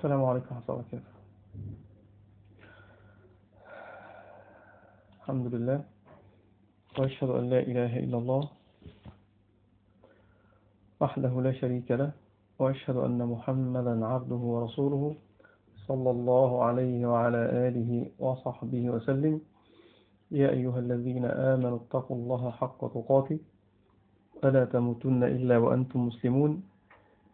السلام عليكم ورحمة الله وبركاته. الحمد لله. وأشهد أن لا إله إلا الله وحده لا شريك له وأشهد أن محمدا عبده ورسوله صلى الله عليه وعلى آله وصحبه وسلم. يا أيها الذين آمنوا اتقوا الله حق تقاته ولا تموتن إلا وأنتم مسلمون.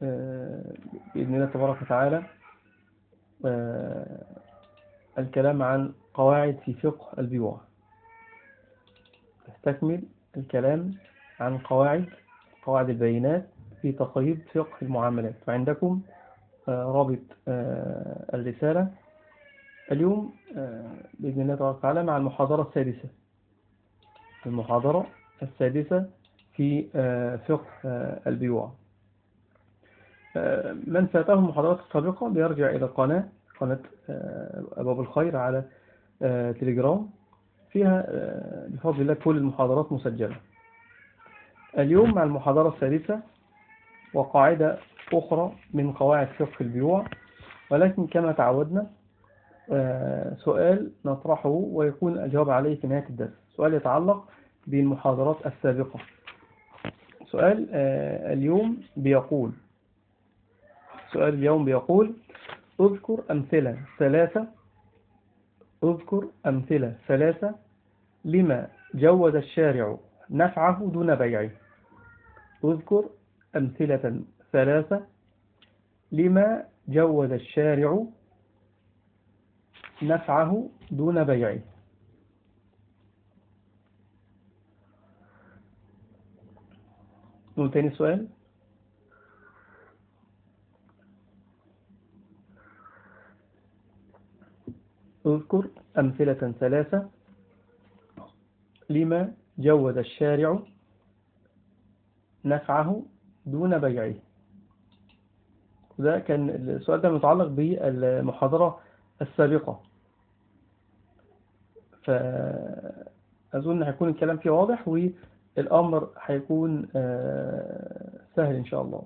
بإذن الله تبارك وتعالى الكلام عن قواعد في فقه البيوع. نستكمل الكلام عن قواعد قواعد البينات في تقييد فقه المعاملات. فعندكم رابط الرسالة. اليوم بإذن الله تبارك وتعالى مع المحاضرة السادسة. المحاضرة السادسة في فقه البيوع. من فاته المحاضرات السابقة بيرجع إلى القناة قناة أبواب الخير على تليجرام. فيها بفضل الله كل المحاضرات مسجلة. اليوم مع المحاضرة السادسة وقاعدة أخرى من قواعد فقه البيوع. ولكن كما تعودنا سؤال نطرحه ويكون الجواب عليه في نهاية الدرس. سؤال يتعلق بالمحاضرات السابقة. سؤال اليوم بيقول سؤال اليوم بيقول اذكر أمثلة ثلاثة اذكر أمثلة ثلاثة لما جوز الشارع نفعه دون بيعه. اذكر أمثلة ثلاثة لما جوز الشارع نفعه دون بيعه. نقول تاني سؤال. اذكر أمثلة ثلاثة لما جوز الشارع نفعه دون بيعه. ده كان السؤال ده متعلق بالمحاضرة السابقة. فأظن هيكون الكلام فيه واضح والأمر هيكون سهل إن شاء الله.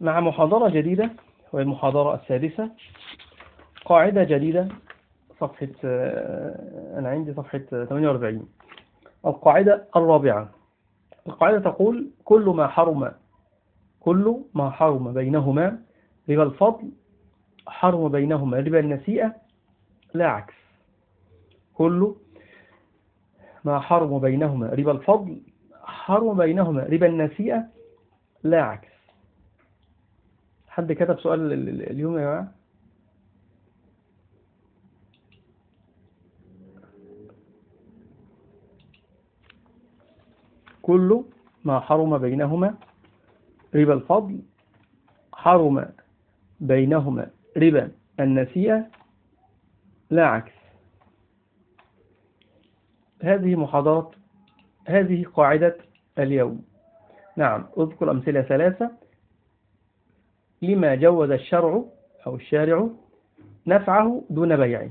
مع محاضرة جديدة وهي المحاضرة السادسة قاعدة جديدة صفحة أنا عندي صفحة 48 القاعدة الرابعة. القاعدة تقول كل ما حرم كل ما حرم بينهما ربا الفضل حرم بينهما ربا النسيئة لا عكس. كل ما حرم بينهما ربا الفضل حرم بينهما ربا النسيئة لا عكس. حد كتب سؤال اليوم يا جماعة؟ كل ما حرم بينهما ربا الفضل حرم بينهما ربا النسيئة لا عكس. هذه محاضرة هذه قاعدة اليوم. نعم اذكر أمثلة ثلاثة. لما جوز الشرع أو الشارع نفعه دون بيعه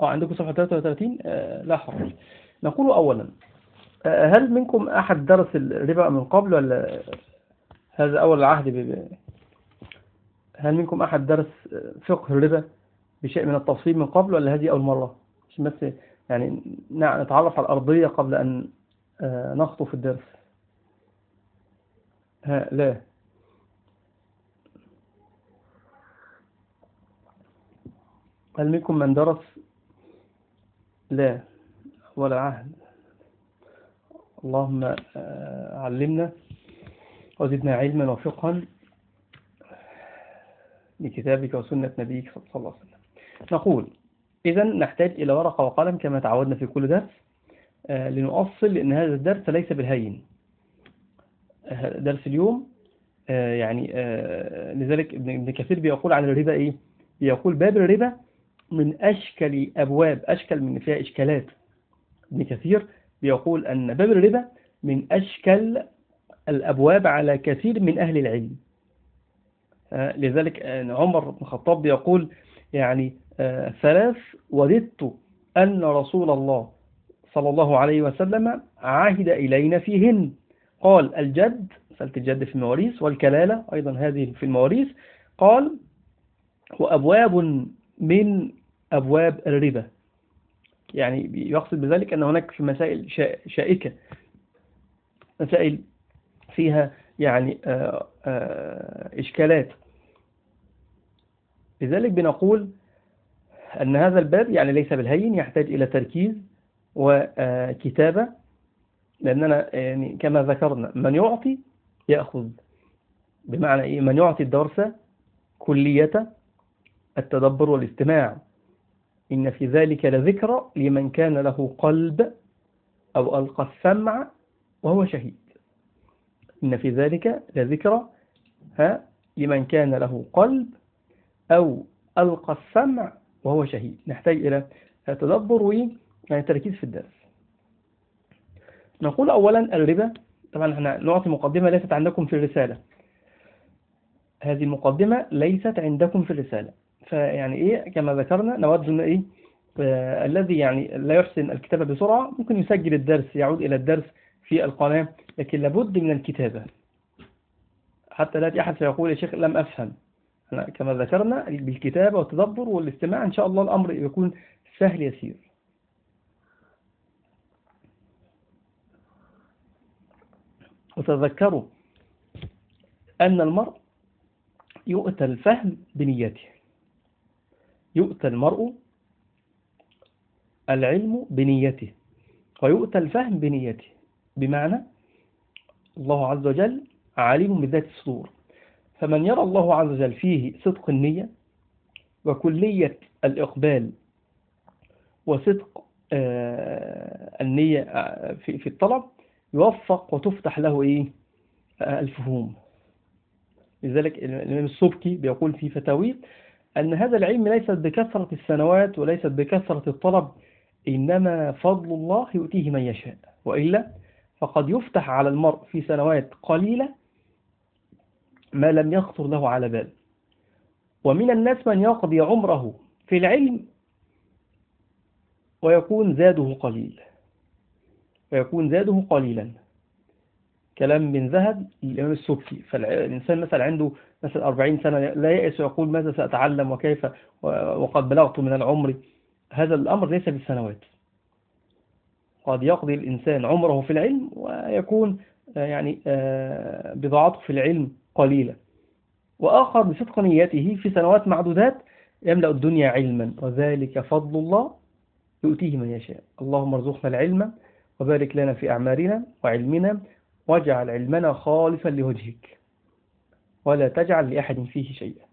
آه عندكم صفحة 33 آه لا حرج. نقول أولا آه هل منكم أحد درس الربا من قبل ولا هذا أول العهد ب... هل منكم أحد درس فقه الربا بشيء من التفصيل من قبل ولا هذه أول مرة؟ عشان بس يعني نتعرف على الأرضية قبل أن آه نخطو في الدرس. ها لا. هل منكم من درس؟ لا. ولا عهد. اللهم آه، علمنا وزدنا علما وفقها لكتابك وسنة نبيك صلى الله عليه وسلم. نقول إذا نحتاج إلى ورقة وقلم كما تعودنا في كل درس آه، لنؤصل لأن هذا الدرس ليس بالهين. آه، درس اليوم يعني لذلك ابن كثير بيقول عن الربا إيه؟ بيقول باب الربا من أشكل أبواب أشكل من فيها إشكالات. ابن كثير بيقول أن باب الربا من أشكل الأبواب على كثير من أهل العلم. آه، لذلك آه، عمر بن الخطاب بيقول يعني آه، ثلاث وددت أن رسول الله صلى الله عليه وسلم عهد إلينا فيهن. قال الجد سألت الجد في المواريث والكلالة أيضا هذه في المواريث قال وأبواب من أبواب الربا. يعني يقصد بذلك أن هناك في مسائل شائكة مسائل فيها يعني آه، آه، إشكالات. لذلك بنقول أن هذا الباب يعني ليس بالهين يحتاج إلى تركيز وكتابة لأننا يعني كما ذكرنا من يعطي يأخذ. بمعنى إيه؟ من يعطي الدرس كلية التدبر والاستماع. إن في ذلك لذكرى لمن كان له قلب أو ألقى السمع وهو شهيد. إن في ذلك لذكرى ها لمن كان له قلب أو ألقى السمع وهو شهيد. نحتاج إلى تدبر ويعني تركيز في الدرس. نقول أولا الربا. طبعا إحنا نعطي مقدمة ليست عندكم في الرسالة. هذه المقدمة ليست عندكم في الرسالة. فيعني إيه كما ذكرنا نود أن إيه آه الذي يعني لا يحسن الكتابة بسرعة ممكن يسجل الدرس يعود إلى الدرس في القناة لكن لابد من الكتابة. حتى لا أحد سيقول يا شيخ لم أفهم. كما ذكرنا بالكتابة والتدبر والاستماع إن شاء الله الأمر يكون سهل يسير. وتذكروا أن المرء يؤتى الفهم بنيته. يؤتى المرء العلم بنيته ويؤتى الفهم بنيته. بمعنى الله عز وجل عالم بذات الصدور. فمن يرى الله عز وجل فيه صدق النية وكلية الإقبال وصدق آه، النية آه، في الطلب يوفق وتفتح له إيه؟ آه، الفهوم. لذلك الإمام السبكي بيقول في فتاويه أن هذا العلم ليست بكثرة السنوات وليست بكثرة الطلب إنما فضل الله يؤتيه من يشاء. وإلا فقد يفتح على المرء في سنوات قليلة ما لم يخطر له على بال ومن الناس من يقضي عمره في العلم ويكون زاده قليل ويكون زاده قليلا. كلام من ذهب للإمام السبكي. فالإنسان مثلا عنده مثلا 40 سنة لا يأس ويقول ماذا سأتعلم وكيف وقد بلغت من العمر. هذا الأمر ليس بالسنوات. قد يقضي الإنسان عمره في العلم ويكون يعني آه، بضاعته في العلم قليلة. وآخر بصدق نيته في سنوات معدودات يملأ الدنيا علما وذلك فضل الله يؤتيه من يشاء. اللهم ارزقنا العلم وبارك لنا في أعمالنا وعلمنا واجعل علمنا خالصا لوجهك ولا تجعل لأحد فيه شيئا.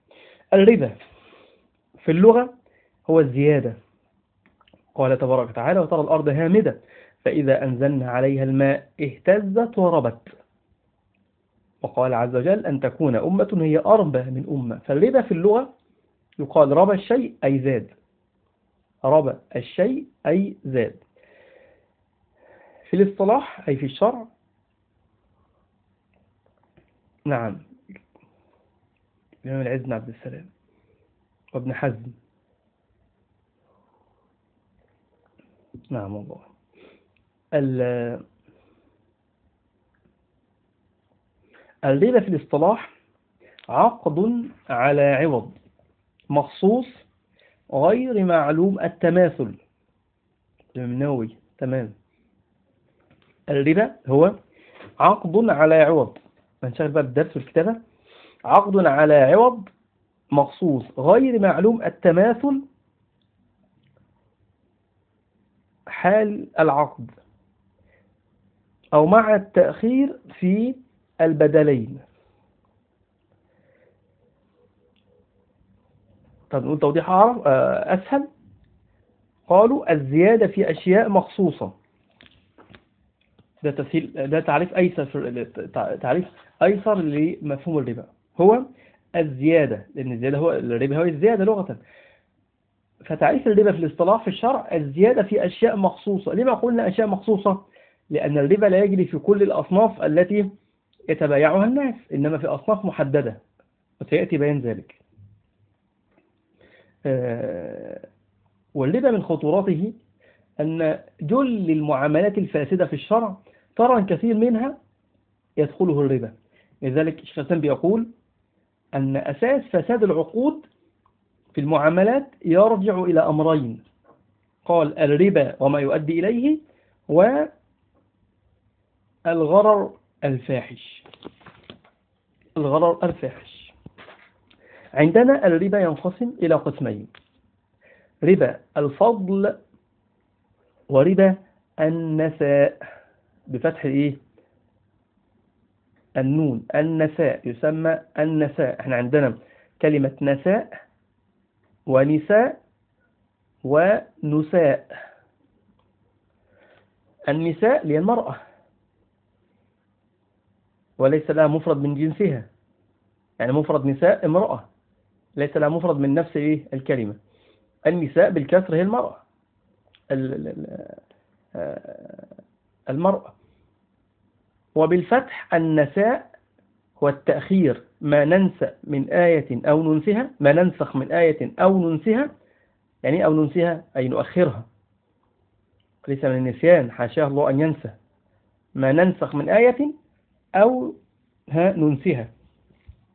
الربا في اللغة هو الزيادة. قال تبارك وتعالى وترى الأرض هامدة فإذا أنزلنا عليها الماء اهتزت وربت. وقال عز وجل أن تكون أمة هي أربى من أمة. فالربا في اللغة يقال ربى الشيء أي زاد. ربى الشيء أي زاد. في الاصطلاح أي في الشرع نعم. الإمام العز بن عبد السلام وابن حزم. نعم والله. الربا في الاصطلاح عقد على عوض مخصوص غير معلوم التماثل. النووي تمام. الربا هو عقد على عوض. هنشغل بقى الدرس والكتابة عقد على عوض مخصوص غير معلوم التماثل حال العقد أو مع التأخير في البدلين. طب نقول توضيح آه، أسهل. قالوا الزيادة في أشياء مخصوصة. ده تسهيل ده تعريف أيسر تعريف أيسر لمفهوم الربا. هو الزيادة لأن الزيادة هو الربا هو الزيادة لغة. فتعريف الربا في الاصطلاح في الشرع الزيادة في أشياء مخصوصة. لما قلنا أشياء مخصوصة؟ لأن الربا لا يجري في كل الأصناف التي يتبايعها الناس إنما في أصناف محددة وسيأتي بيان ذلك. آه، والربا من خطوراته أن جل المعاملات الفاسدة في الشرع ترى كثير منها يدخله الربا. لذلك الشيخ الإسلام بيقول أن أساس فساد العقود في المعاملات يرجع إلى أمرين. قال الربا وما يؤدي إليه والغرر الفاحش. الغرر الفاحش. عندنا الربا ينقسم إلى قسمين. ربا الفضل وربا النساء. بفتح إيه؟ النون. النساء يسمى النساء. إحنا عندنا كلمة نساء ونساء ونساء. النساء للمرأة وليس لها مفرد من جنسها. يعني مفرد نساء امرأة. ليس لها مفرد من نفس إيه؟ الكلمة. النساء بالكسر هي المرأة. آه، المرأة. وبالفتح النساء هو التأخير ما ننسى من آية أو ننسها ما ننسخ من آية أو ننسها يعني أو ننسها أي نؤخرها. ليس من النسيان حاشاه الله أن ينسى. ما ننسخ من آية أو ها ننسها.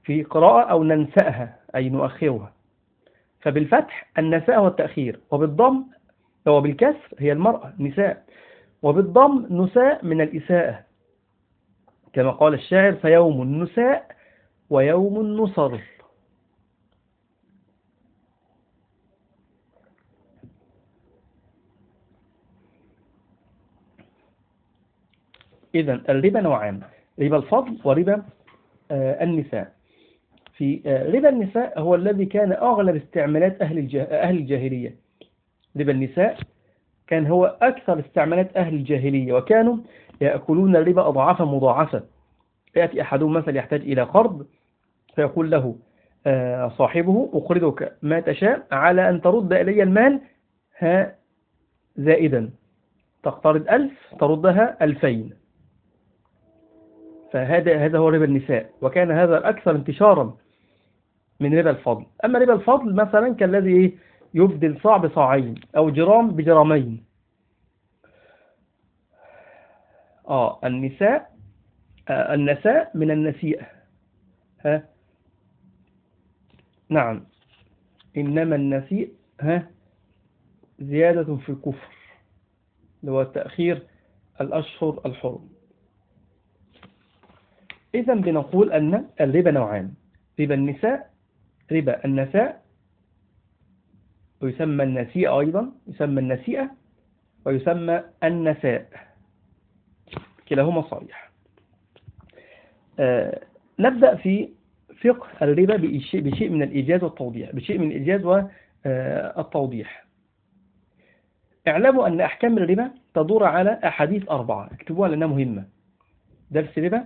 في قراءة أو ننسأها أي نؤخرها. فبالفتح النساء والتأخير وبالضم وبالكسر هي المرأة نساء وبالضم نساء من الإساءة. كما قال الشاعر فيوم النساء ويوم النصر. إذا الربا نوعان ربا الفضل وربا آه، النساء. في آه، ربا النساء هو الذي كان أغلب استعمالات أهل أهل الجاهلية. ربا النساء كان هو أكثر استعمالات أهل الجاهلية وكانوا يأكلون الربا أضعافا مضاعفة. يأتي أحدهم مثلا يحتاج إلى قرض فيقول له آه، صاحبه أقرضك ما تشاء على أن ترد إلي المال ها زائدا. تقترض ألف تردها ألفين. فهذا هذا هو ربا النساء وكان هذا الأكثر انتشارا من ربا الفضل. أما ربا الفضل مثلا كالذي يبدل صاع بصاعين أو جرام بجرامين. آه النساء آه النساء من النسيئة. ها؟ نعم. إنما النسيء ها؟ زيادة في الكفر اللي هو تأخير الأشهر الحرم. إذا بنقول أن الربا نوعان ربا النساء ربا النساء ويسمى النسيء أيضا يسمى النسيئة ويسمى النساء. كلاهما صحيح. آه نبدأ في فقه الربا بشيء من الإيجاز والتوضيح. بشيء من الإيجاز والتوضيح اعلموا أن أحكام الربا تدور على أحاديث أربعة. اكتبوها لأنها مهمة. درس ربا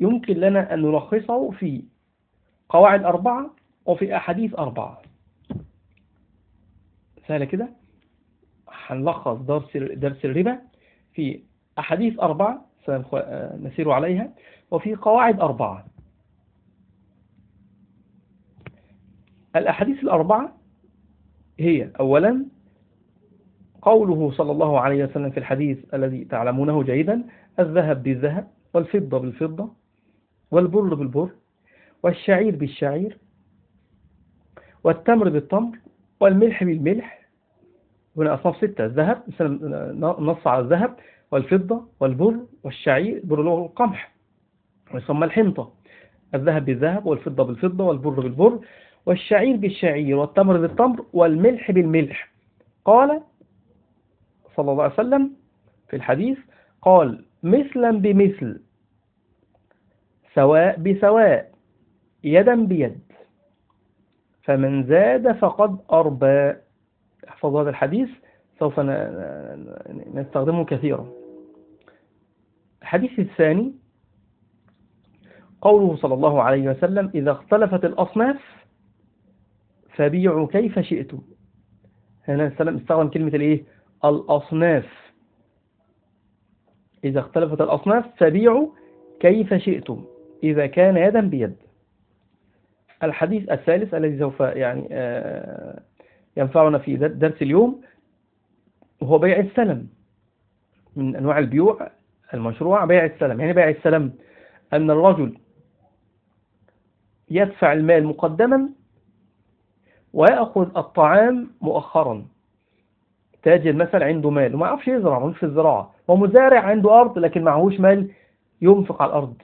يمكن لنا أن نلخصه في قواعد أربعة وفي أحاديث أربعة. سهلة كده. هنلخص درس درس الربا في أحاديث أربعة سنسير عليها وفي قواعد أربعة. الأحاديث الأربعة هي أولا قوله صلى الله عليه وسلم في الحديث الذي تعلمونه جيدا الذهب بالذهب والفضة بالفضة والبر بالبر والشعير بالشعير والتمر بالتمر والملح بالملح هنا أصناف ستة الذهب نص على الذهب والفضة والبر والشعير بر له القمح ويسمى الحنطة. الذهب بالذهب والفضة بالفضة والبر بالبر والشعير بالشعير والتمر بالتمر والملح بالملح. قال صلى الله عليه وسلم في الحديث قال مثلا بمثل سواء بسواء يدا بيد فمن زاد فقد أربى احفظ هذا الحديث سوف نستخدمه كثيرا. الحديث الثاني قوله صلى الله عليه وسلم إذا اختلفت الأصناف فبيعوا كيف شئتم. هنا السلام استخدم كلمة الإيه؟ الأصناف. إذا اختلفت الأصناف فبيعوا كيف شئتم. إذا كان يدا بيد. الحديث الثالث الذي سوف يعني آه، ينفعنا في درس اليوم وهو بيع السلم. من أنواع البيوع المشروع بيع السلم. يعني بيع السلم أن الرجل يدفع المال مقدما ويأخذ الطعام مؤخرا. تاجر مثلا عنده مال وما يعرفش يزرع مش في الزراعة. ومزارع عنده أرض لكن معهوش مال ينفق على الأرض.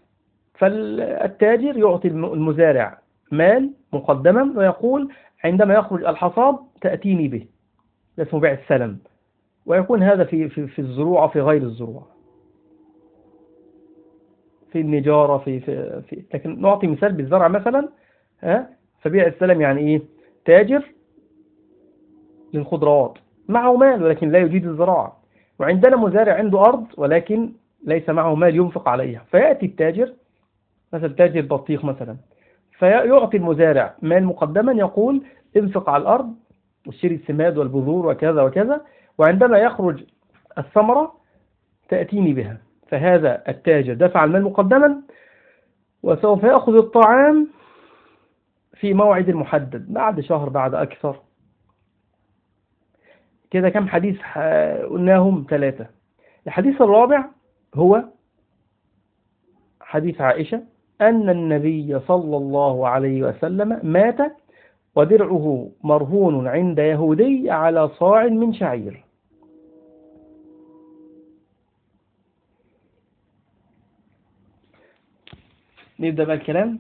فالتاجر يعطي المزارع مال مقدما ويقول عندما يخرج الحصاد تأتيني به ده اسمه بيع السلم ويكون هذا في في في الزروع في غير الزروع. في النجارة في في, في لكن نعطي مثال بالزرع مثلا ها؟ فبيع السلم يعني إيه؟ تاجر للخضروات. معه مال ولكن لا يجيد الزراعة. وعندنا مزارع عنده أرض ولكن ليس معه مال ينفق عليها. فيأتي التاجر مثلا تاجر بطيخ مثلا. فيعطي المزارع مال مقدما يقول انفق على الأرض واشتري السماد والبذور وكذا وكذا وعندما يخرج الثمرة تأتيني بها. فهذا التاجر دفع المال مقدما وسوف يأخذ الطعام في موعد محدد بعد شهر بعد أكثر. كده كم حديث قلناهم ثلاثة. الحديث الرابع هو حديث عائشة أن النبي صلى الله عليه وسلم مات ودرعه مرهون عند يهودي على صاع من شعير. نبدأ بقى الكلام.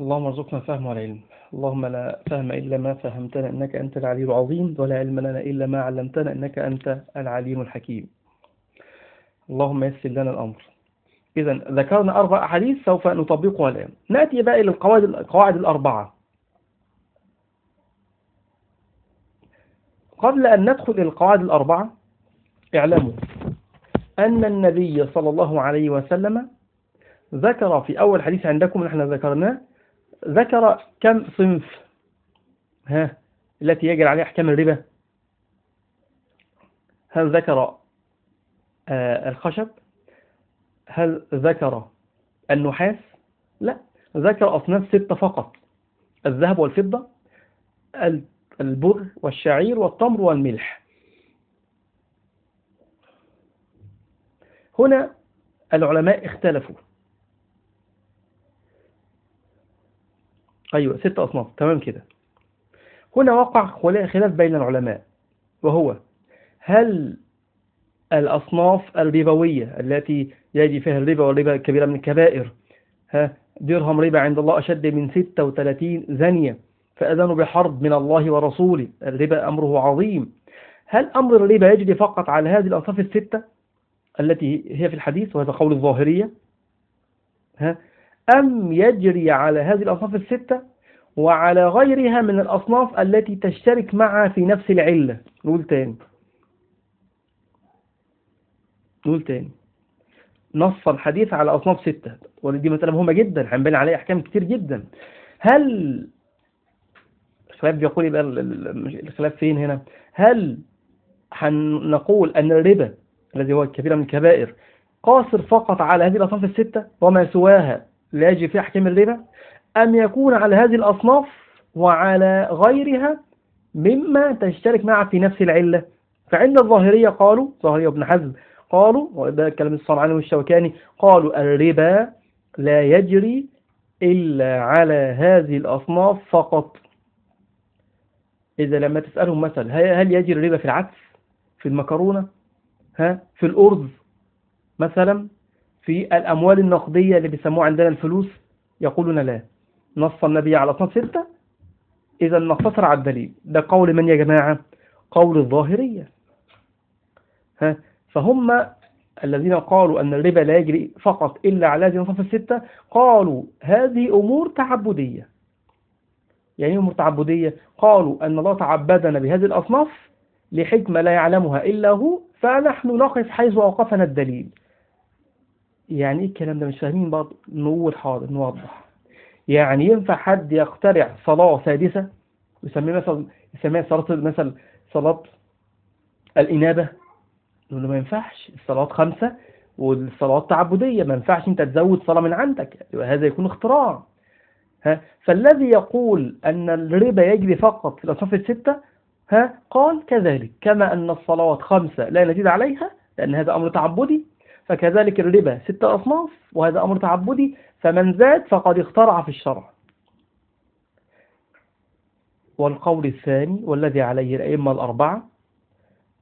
اللهم ارزقنا فهم والعلم اللهم لا فهم إلا ما فهمتنا إنك أنت العلي العظيم ولا علم لنا إلا ما علمتنا إنك أنت العليم الحكيم. اللهم يسر لنا الأمر. إذا ذكرنا أربع أحاديث سوف نطبقها الآن. نأتي بقى إلى القواعد القواعد الأربعة. قبل أن ندخل إلى القواعد الأربعة اعلموا أن النبي صلى الله عليه وسلم ذكر في أول حديث عندكم نحن ذكرناه ذكر كم صنف ها التي يجري عليها أحكام الربا. هل ذكر آه الخشب؟ هل ذكر النحاس؟ لا. ذكر أصناف ستة فقط. الذهب والفضة البر والشعير والتمر والملح. هنا العلماء اختلفوا. أيوة ستة أصناف. تمام كده. هنا وقع خلاف بين العلماء. وهو هل الأصناف الربوية التي يجي فيها الربا والربا الكبيرة من الكبائر ها درهم ربا عند الله أشد من 36 زنية فأذنوا بحرب من الله ورسوله. الربا أمره عظيم. هل أمر الربا يجري فقط على هذه الأصناف الستة التي هي في الحديث وهذا قول الظاهرية؟ ها أم يجري على هذه الأصناف الستة وعلى غيرها من الأصناف التي تشترك معها في نفس العلة؟ نقول تاني. نقول تاني. نص الحديث على أصناف ستة ودي مسألة مهمة جدا هنبين عليها أحكام كتير جدا. هل الخلاف بيقول يبقى الخلاف فين هنا؟ هل هنقول أن الربا الذي هو الكبير من الكبائر قاصر فقط على هذه الأصناف الستة وما سواها لا يجي في أحكام الربا؟ أم يكون على هذه الأصناف وعلى غيرها مما تشترك معها في نفس العلة؟ فعند الظاهرية قالوا ظاهرية ابن حزم قالوا وده كلام الصنعاني والشوكاني قالوا الربا لا يجري إلا على هذه الأصناف فقط. إذا لما تسألهم مثلا هل يجري الربا في العدس في المكرونة؟ ها؟ في الأرز؟ مثلا؟ في الأموال النقدية اللي بيسموها عندنا الفلوس؟ يقولون لا. نص النبي على أصناف ستة؟ إذا نقتصر على الدليل. ده قول من يا جماعة؟ قول الظاهرية. ها؟ فهم الذين قالوا أن الربا لا يجري فقط إلا على هذه الأصناف الستة قالوا هذه أمور تعبدية. يعني أمور تعبدية؟ قالوا أن الله تعبدنا بهذه الأصناف لحكمة لا يعلمها إلا هو فنحن نقف حيث أوقفنا الدليل. يعني إيه الكلام ده؟ مش فاهمين بعض؟ نقول حاضر نوضح. يعني ينفع حد يخترع صلاة سادسة؟ ويسميها مثلا يسميها صلاة مثلا صلاة الإنابة؟ نقول له ما ينفعش الصلاة خمسة والصلاة تعبدية ما ينفعش أنت تزود صلاة من عندك هذا يكون اختراع. ها فالذي يقول أن الربا يجري فقط في الأصناف الستة ها قال كذلك كما أن الصلوات خمسة لا نزيد عليها لأن هذا أمر تعبدي فكذلك الربا ستة أصناف وهذا أمر تعبدي فمن زاد فقد اخترع في الشرع. والقول الثاني والذي عليه الأئمة الأربعة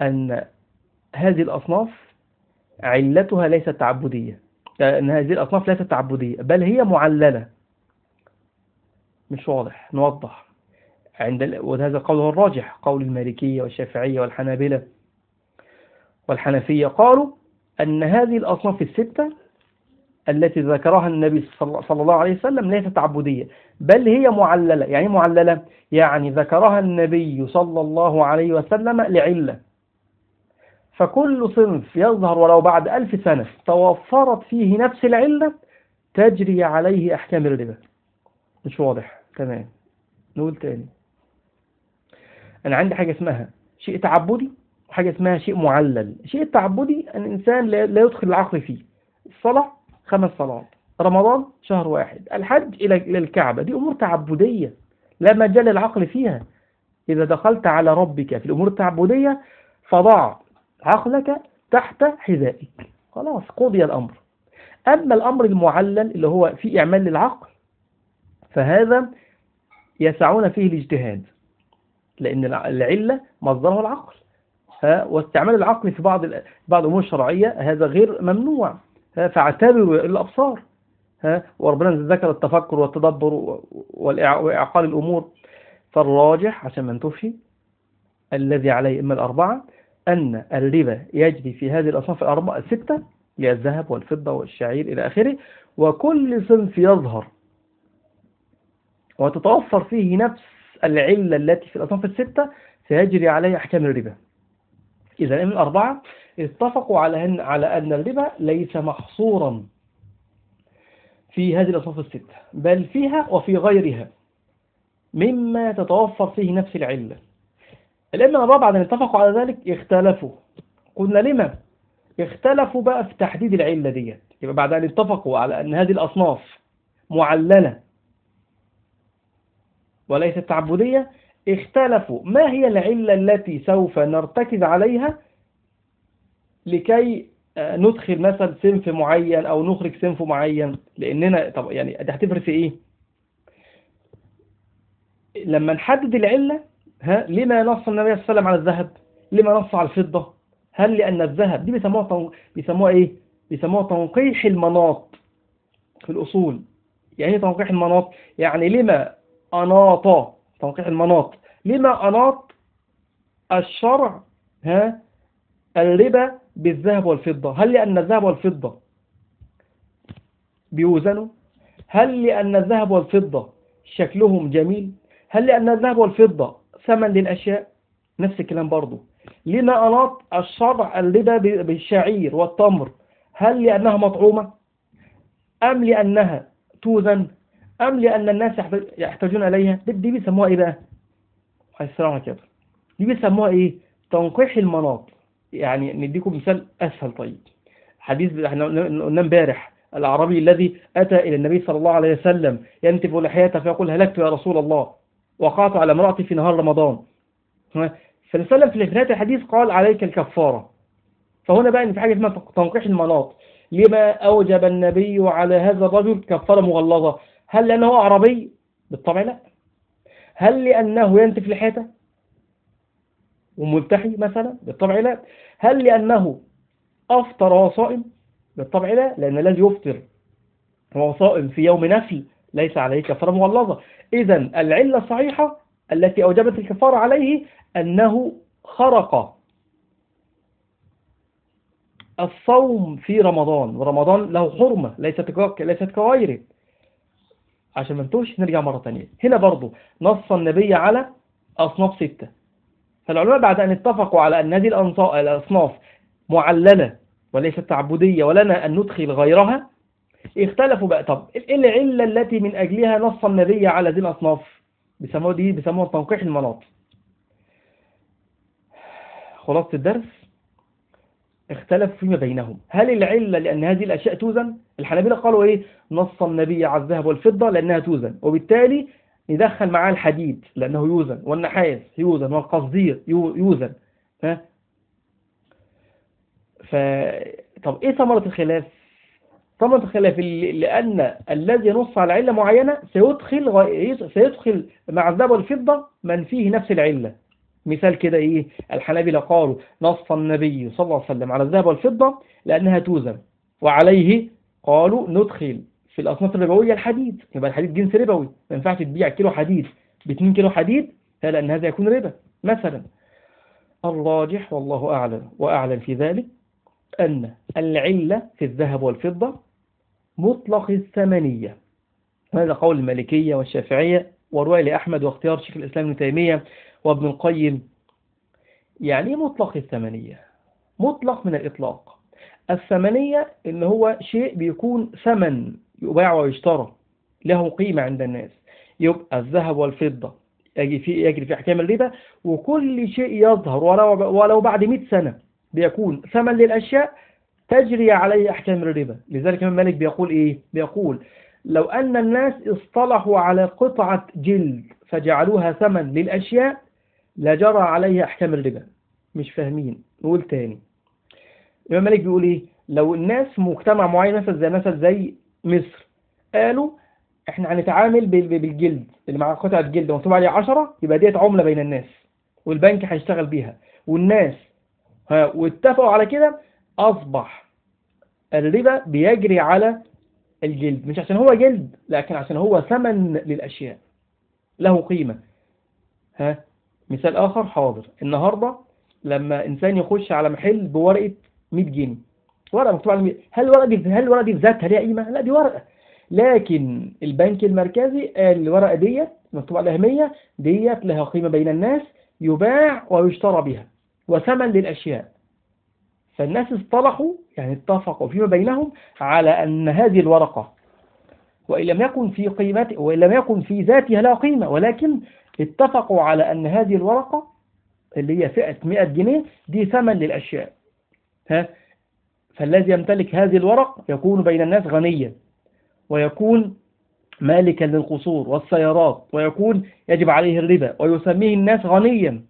أن هذه الأصناف علتها ليست تعبدية. أن هذه الأصناف ليست تعبدية بل هي معللة. مش واضح نوضح. عند وهذا القول هو الراجح قول المالكية والشافعية والحنابلة والحنفية. قالوا أن هذه الأصناف الستة التي ذكرها النبي صلى الله عليه وسلم ليست تعبدية بل هي معللة. يعني معللة؟ يعني ذكرها النبي صلى الله عليه وسلم لعلة. فكل صنف يظهر ولو بعد ألف سنة توفرت فيه نفس العلة تجري عليه أحكام الربا. مش واضح. تمام. نقول تاني. أنا عندي حاجة اسمها شيء تعبدي وحاجة اسمها شيء معلل. شيء التعبدي الإنسان لا يدخل العقل فيه. الصلاة خمس صلوات. رمضان شهر واحد. الحج إلى الكعبة. دي أمور تعبدية. لا مجال العقل فيها. إذا دخلت على ربك في الأمور التعبدية فضع عقلك تحت حذائك. خلاص قضي الأمر. أما الأمر المعلل اللي هو في إعمال للعقل فهذا يسعون فيه الاجتهاد لأن العلة مصدره العقل. واستعمال العقل في بعض بعض الأمور الشرعية هذا غير ممنوع. فاعتبروا الأبصار. وربنا ذكر التفكر والتدبر وإعقال الأمور. فالراجح عشان ما نتوفي الذي عليه إما الأربعة أن الربا يجري في هذه الأصناف الأربعة الستة الذهب والفضة والشعير إلى آخره وكل صنف يظهر. وتتوفر فيه نفس العلة التي في الأصناف الستة سيجري عليه أحكام الربا. إذا من الأربعة اتفقوا على أن, على أن الربا ليس محصورا في هذه الأصناف الستة بل فيها وفي غيرها مما تتوفر فيه نفس العلة. الأئمة الرابعة أن اتفقوا على ذلك اختلفوا. قلنا لما؟ اختلفوا بقى في تحديد العلة ديت. يبقى بعد أن اتفقوا على أن هذه الأصناف معللة وليست تعبدية. اختلفوا. ما هي العلة التي سوف نرتكز عليها لكي آه، ندخل مثلا سنف معين أو نخرج سنف معين؟ لأننا طب يعني هتفرق في إيه؟ لما نحدد العلة ها لما نص النبي صلى الله عليه وسلم على الذهب؟ لما نص على الفضة؟ هل لأن الذهب دي بيسموها بيسموها إيه؟ بيسموها تنقيح المناط في الأصول. يعني إيه تنقيح المناط؟ يعني لما أناط تنقيح المناط. لما أناط الشرع ها الربا بالذهب والفضة. هل لأن الذهب والفضة بيوزنوا؟ هل لأن الذهب والفضة شكلهم جميل؟ هل لأن الذهب والفضة ثمن للأشياء. نفس الكلام برضو. لما أناط الشرع الربا بالشعير والتمر. هل لأنها مطعومة؟ أم لأنها توزن؟ أم لأن الناس يحتاجون إليها؟ دي بيسموها إيه بقى؟ السلام كده. دي بيسموها إيه؟ تنقيح المناط. يعني نديكم مثال أسهل. طيب حديث إحنا قلنا إمبارح الأعرابي الذي أتى إلى النبي صلى الله عليه وسلم ينتف لحياته فيقول هلكت يا رسول الله. وقعت على امرأتي في نهار رمضان. فنسلم في نهاية الحديث قال عليك الكفارة. فهنا بقى إن في حاجة اسمها تنقيح المناط. لما أوجب النبي على هذا الرجل كفارة مغلظة؟ هل لأنه أعرابي؟ بالطبع لا. هل لأنه ينتف لحيته؟ وملتحي مثلا؟ بالطبع لا. هل لأنه أفطر وصائم؟ بالطبع لا لأن الذي يفطر وهو صائم في يوم نفل ليس عليه كفارة مغلظة. إذا العلة الصحيحة التي أوجبت الكفارة عليه أنه خرق الصوم في رمضان ورمضان له حرمة ليست ليست كغيره. عشان ما نتوش نرجع مرة تانية. هنا برضو نص النبي على أصناف ستة. فالعلماء بعد أن اتفقوا على أن هذه الأصناف معللة وليست تعبدية ولنا أن ندخل غيرها اختلفوا بقى. طب إيه العلة التي من أجلها نص النبي على هذه الأصناف؟ بيسموها دي بيسموها تنقيح المناط. خلاصة الدرس. اختلف فيما بينهم. هل العلة لأن هذه الأشياء توزن؟ الحنابلة قالوا إيه؟ نص النبي على الذهب والفضة لأنها توزن. وبالتالي ندخل معاه الحديد لأنه يوزن. والنحاس يوزن. والقصدير يوزن. ها؟ ف... طب إيه ثمرة الخلاف؟ ثمرة الخلاف لأن الذي ينص على علة معينة سيدخل. سيدخل مع الذهب والفضة من فيه نفس العلة. مثال كده إيه؟ الحنابلة قالوا نص النبي صلى الله عليه وسلم على الذهب والفضة لأنها توزن وعليه قالوا ندخل في الأصناف الربوية الحديد. يبقى الحديد جنس ربوي ما ينفعش تبيع كيلو حديد ب 2 كيلو حديد لأن هذا يكون ربا مثلا. الراجح والله أعلم وأعلم في ذلك أن العلة في الذهب والفضة مطلق الثمنية هذا قول المالكية والشافعية ورواية لأحمد واختيار شيخ الإسلام ابن تيمية وابن القيم. يعني مطلق الثمنية مطلق من الإطلاق. الثمنية إن هو شيء بيكون ثمن يباع ويشترى له قيمة عند الناس. يبقى الذهب والفضة. يجري في يجري في أحكام الربا وكل شيء يظهر ولو, ولو بعد 100 سنة بيكون ثمن للأشياء تجري عليه أحكام الربا. لذلك الإمام مالك بيقول إيه؟ بيقول لو أن الناس اصطلحوا على قطعة جلد فجعلوها ثمن للأشياء لجرى عليها أحكام الربا. مش فاهمين. نقول تاني. الإمام مالك بيقول إيه؟ لو الناس مجتمع معين مثلا زي مثلا زي مصر قالوا إحنا هنتعامل بالجلد اللي مع قطعة جلد مكتوب عليه 10 يبقى ديت عملة بين الناس والبنك هيشتغل بيها. والناس ها واتفقوا على كده أصبح الربا بيجري على الجلد. مش عشان هو جلد لكن عشان هو ثمن للأشياء. له قيمة. ها؟ مثال آخر حاضر. النهاردة لما إنسان يخش على محل بورقة 100 جنيه. ورقة مكتوب على هل الورقة دي هل الورقة دي ذاتها ليها قيمة؟ لا دي ورقة. لكن البنك المركزي قال الورقة ديت مكتوب عليها 100 ديت لها قيمة بين الناس يباع ويشترى بها. وثمن للأشياء. فالناس اصطلحوا يعني اتفقوا فيما بينهم على أن هذه الورقة وإن لم يكن في قيمته وإن لم يكن في ذاتها لا قيمة ولكن اتفقوا على أن هذه الورقة اللي هي فئة 100 جنيه دي ثمن للأشياء. ها؟ فالذي يمتلك هذه الورق يكون بين الناس غنيا ويكون مالكا للقصور والسيارات ويكون يجب عليه الربا ويسميه الناس غنيا.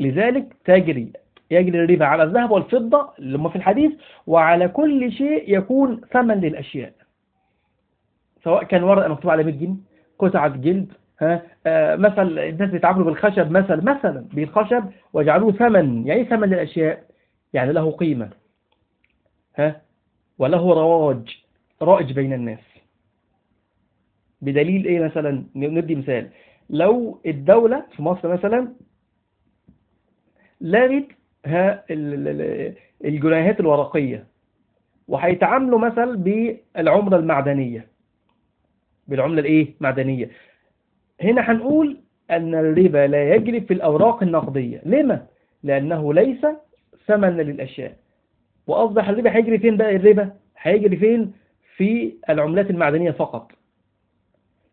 لذلك تجري يجري الربا على الذهب والفضة اللي هم في الحديث وعلى كل شيء يكون ثمن للأشياء. سواء كان ورقة مكتوب على 100 جنيه قطعة جلد ها آه مثل الناس بيتعاملوا بالخشب مثلا مثلا بالخشب وجعلوه ثمن يعني ثمن للأشياء؟ يعني له قيمة ها وله رواج رائج بين الناس. بدليل إيه مثلا؟ ندي مثال. لو الدولة في مصر مثلا لغت ها الجنيهات الورقية وهيتعاملوا مثلا بالعملة المعدنية بالعملة الإيه معدنية هنا هنقول أن الربا لا يجري في الأوراق النقدية لما؟ لأنه ليس ثمن للأشياء وأصبح الربا هيجري فين بقى الربا؟ هيجري فين؟ في العملات المعدنية فقط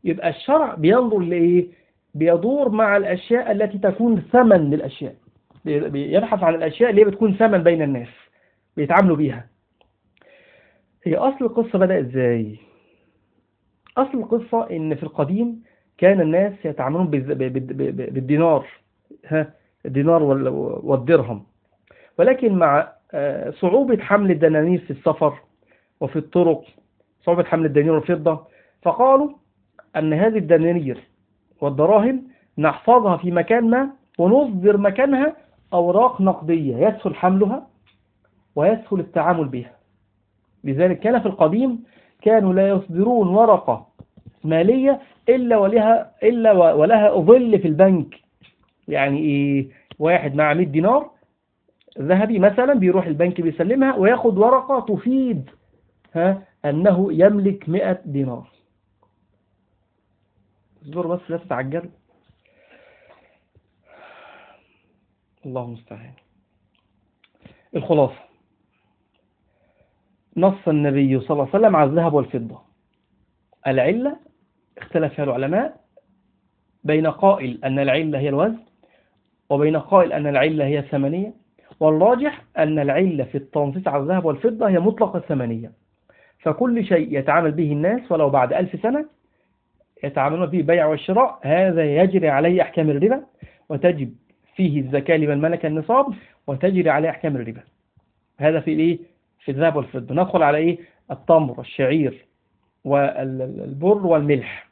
يبقى الشرع بينظر لإيه؟ بيدور مع الأشياء التي تكون ثمن للأشياء يبحث عن الأشياء اللي بتكون ثمن بين الناس بيتعاملوا بيها هي أصل القصة بدأ إزاي؟ أصل القصة إن في القديم كان الناس يتعاملون بالدينار ها الدينار والدرهم ولكن مع صعوبة حمل الدنانير في السفر وفي الطرق صعوبة حمل الدنانير والفضة فقالوا أن هذه الدنانير والدراهم نحفظها في مكان ما ونصدر مكانها أوراق نقدية يسهل حملها ويسهل التعامل بها. لذلك كان في القديم كانوا لا يصدرون ورقة مالية إلا ولها, إلا ولها ظل في البنك. يعني إيه واحد مع 100 دينار ذهبي مثلا بيروح البنك بيسلمها وياخد ورقة تفيد ها أنه يملك 100 دينار. اصبروا بس لا تتعجلوا. الله المستعان. الخلاصة. نص النبي صلى الله عليه وسلم على الذهب والفضة. العلة اختلف فيها العلماء بين قائل أن العلة هي الوزن وبين قائل أن العلة هي الثمنية والراجح أن العلة في التنصيص على الذهب والفضة هي مطلق الثمنية. فكل شيء يتعامل به الناس ولو بعد ألف سنة يتعاملون به بيع والشراء هذا يجري عليه أحكام الربا وتجب فيه الزكاة لمن ملك النصاب وتجري عليه أحكام الربا. هذا في الإيه؟ في الذهب والفضة. ندخل على إيه؟ التمر الشعير والبر والملح.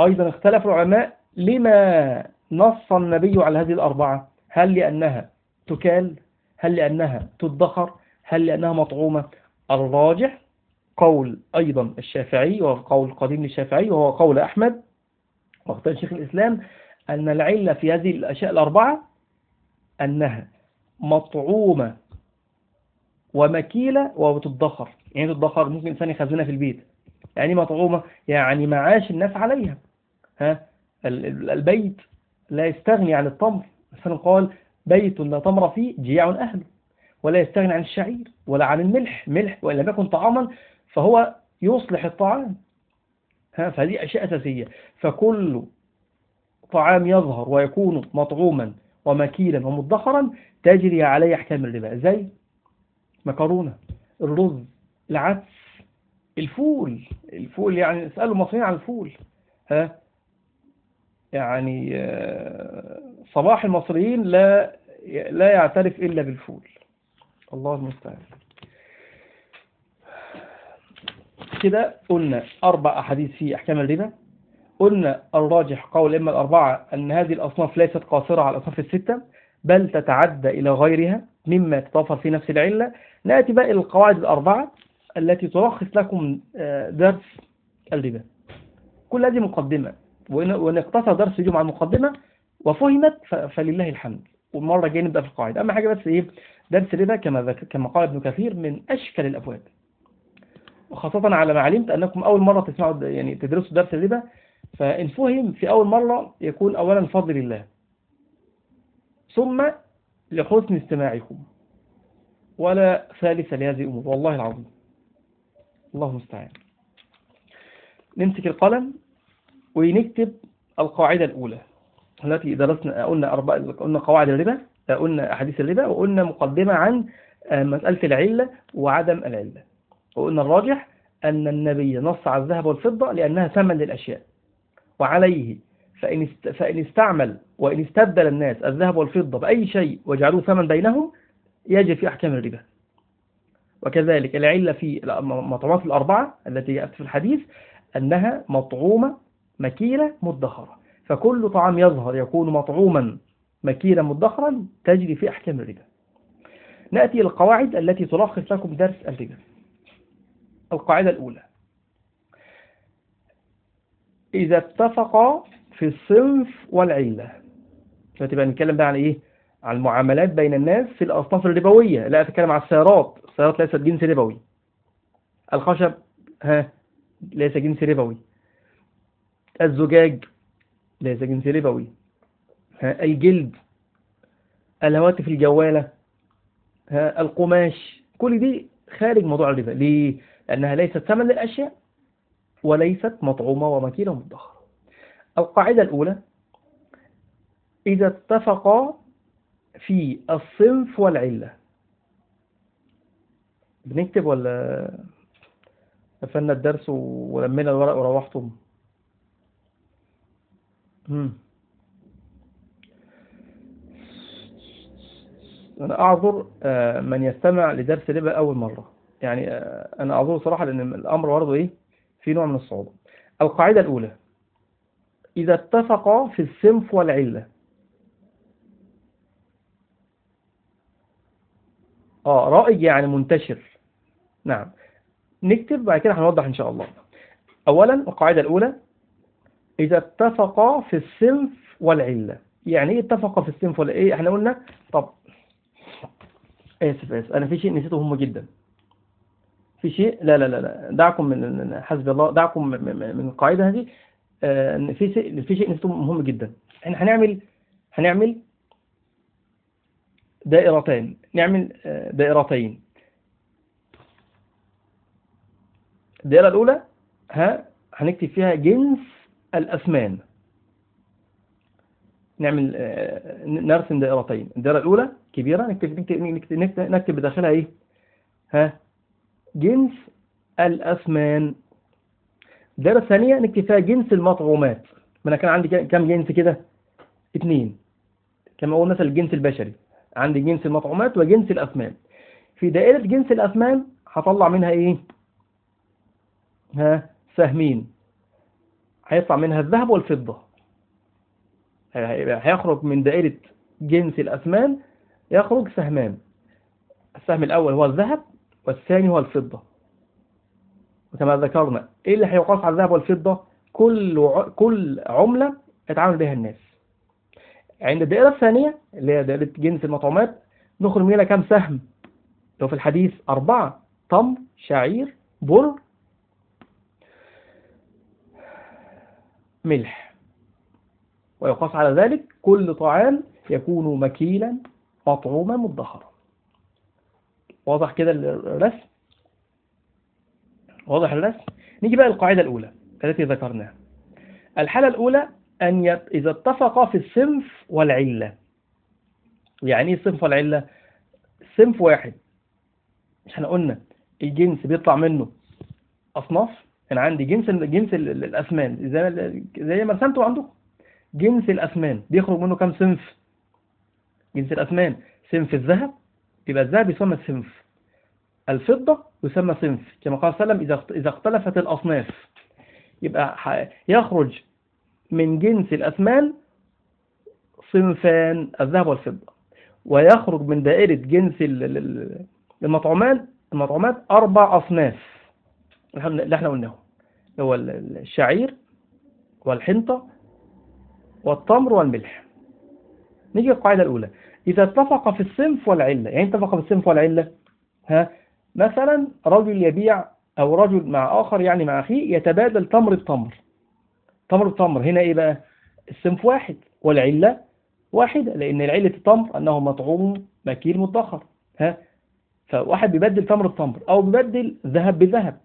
أيضا اختلف العلماء لما نص النبي على هذه الأربعة. هل لأنها تكال؟ هل لأنها تدخر؟ هل لأنها مطعومة؟ الراجح قول أيضا الشافعي وقول قديم للشافعي وهو قول أحمد واختار شيخ الإسلام أن العلة في هذه الأشياء الأربعة أنها مطعومة ومكيلة وتدخر يعني تدخر ممكن إنسان يخزنها في البيت. يعني مطعومة؟ يعني معاش الناس عليها. ها؟ البيت لا يستغني عن التمر. مثلا قال بيت لا تمر فيه جياع أهله ولا يستغني عن الشعير ولا عن الملح. ملح وإن لم يكن طعاما فهو يصلح الطعام. ها؟ فهذه أشياء أساسية. فكل طعام يظهر ويكون مطعوما ومكيلا ومدخرا تجري عليه أحكام الربا. زي مكرونة الرز العدس الفول. الفول يعني اسألوا المصريين عن الفول. ها؟ يعني آه، صباح المصريين لا لا يعترف إلا بالفول. الله المستعان. كده قلنا أربع أحاديث في أحكام الربا. قلنا الراجح قول إما الأربعة أن هذه الأصناف ليست قاصرة على الأصناف الستة بل تتعدى إلى غيرها مما تتوفر في نفس العلة. نأتي بقى إلى القواعد الأربعة التي تلخص لكم آه، درس الربا. كل هذه مقدمة. وإن اقتصر درس اليوم على المقدمة وفهمت فلله الحمد. والمرة الجاية نبدأ في القواعد. أما حاجة بس إيه؟ درس الربا كما كما قال ابن كثير من أشكل الأبواب. وخاصة على ما علمت أنكم أول مرة تسمعوا يعني تدرسوا درس الربا فإن فهم في أول مرة يكون أولا فضل الله ثم لحسن استماعكم ولا ثالث لهذه الأمور. والله العظيم. الله المستعان. نمسك القلم ونكتب القاعدة الأولى التي درسنا قلنا أربع قلنا قواعد الربا قلنا أحاديث الربا وقلنا مقدمة عن آه، مسألة العلة وعدم العلة. وقلنا الراجح أن النبي نص على الذهب والفضة لأنها ثمن للأشياء. وعليه فإن فإن استعمل وإن استبدل الناس الذهب والفضة بأي شيء وجعلوه ثمن بينهم يجب في أحكام الربا. وكذلك العلة في المطعومات الأربعة التي جاءت في الحديث أنها مطعومة مكيلة مدخرة. فكل طعام يظهر يكون مطعوما مكيلا مدخرا تجري في أحكام الربا. نأتي القواعد التي تلخص لكم درس الربا. القاعدة الأولى. إذا اتفق في الصنف والعلة. فتبقى نتكلم بقى عن إيه؟ عن المعاملات بين الناس في الأصناف الربوية. لا أتكلم عن السيارات. السيارات ليست جنس ربوي. الخشب ها ليس جنس ربوي. الزجاج ليس جنس ربوي. ها الجلد الهواتف الجوالة ها القماش. كل دي خارج موضوع الربا. ليه؟ لأنها ليست ثمن للأشياء. وليست مطعومة ومكيلة ومدخرة القاعدة الأولى إذا اتفقا في الصنف والعلة. بنكتب ولا قفلنا الدرس ولمينا الورق وروحتم؟ أنا أعذر آه، من يستمع لدرس ربا أول مرة. يعني آه، أنا أعذر صراحة لأن الأمر برضه إيه؟ في نوع من الصعوبة. القاعدة الأولى إذا اتفقا في الصنف والعلة. آه رائج يعني منتشر. نعم. نكتب بعد كده هنوضح إن شاء الله. أولا القاعدة الأولى إذا اتفقا في الصنف والعلة. يعني إيه اتفقا في الصنف ولا إيه إحنا قلنا طب آسف آسف أنا في شيء نسيته مهم جدا. في شيء؟ لا لا لا لا. دعكم من حسب الله دعكم من القاعدة هذه. آه، إن في شيء في شيء مهم جدا. إحنا هنعمل هنعمل دائرتين. نعمل آه، دائرتين. الدائرة الأولى ها هنكتب فيها جنس الأثمان نعمل آه، نرسم دائرتين. الدائرة الأولى كبيرة نكتب نكتب نكتب, نكتب بداخلها إيه؟ ها؟ جنس الأثمان الدائرة الثانية نكتب فيها جنس المطعومات. ما أنا كان عندي كم جنس كده؟ اثنين كما أقول مثلا الجنس البشري. عندي جنس المطعومات وجنس الأثمان في دائرة جنس الأثمان هطلع منها إيه؟ ها؟ سهمين. هيطلع منها الذهب والفضة. هيخرج من دائرة جنس الأثمان يخرج سهمان. السهم الأول هو الذهب والثاني هو الفضة. وكما ذكرنا إيه اللي هيقاس على الذهب والفضة؟ كل كل عملة يتعامل بها الناس. عند الدائرة الثانية اللي هي دائرة جنس المطعومات نخرج منها كم سهم؟ لو في الحديث أربعة. تمر شعير بر. ملح. ويقاس على ذلك كل طعام يكون مكيلا مطعوما مدخرا واضح كده الرسم؟ واضح الرسم؟ نيجي بقى القاعدة الأولى التي ذكرناها. الحالة الأولى أن يت... إذا اتفق في الصنف والعلة. يعني إيه الصنف والعلة؟ صنف واحد. إحنا قلنا الجنس بيطلع منه أصناف. أنا عندي جنس جنس الأثمان زي زي ما رسمته عندكم. جنس الأثمان بيخرج منه كم صنف؟ جنس الأثمان صنف الذهب. يبقى الذهب يسمى صنف. الفضة يسمى صنف كما قال صلى الله عليه وسلم إذا اختلفت الأصناف. يبقى يخرج من جنس الأثمان صنفان الذهب والفضة. ويخرج من دائرة جنس المطعومات المطعومات أربع أصناف. اللي إحنا قلناه هو الشعير والحنطة والتمر والملح. نيجي القاعدة الأولى. إذا اتفق في الصنف والعلة يعني اتفق في الصنف والعلة؟ ها؟ مثلا رجل يبيع أو رجل مع آخر يعني مع أخيه يتبادل تمر بتمر. تمر بتمر. هنا إيه بقى؟ الصنف واحد والعلة واحدة لأن العلة التمر أنه مطعوم مكيل مدخر. ها؟ فواحد بيبدل تمر بتمر أو بيبدل ذهب بذهب.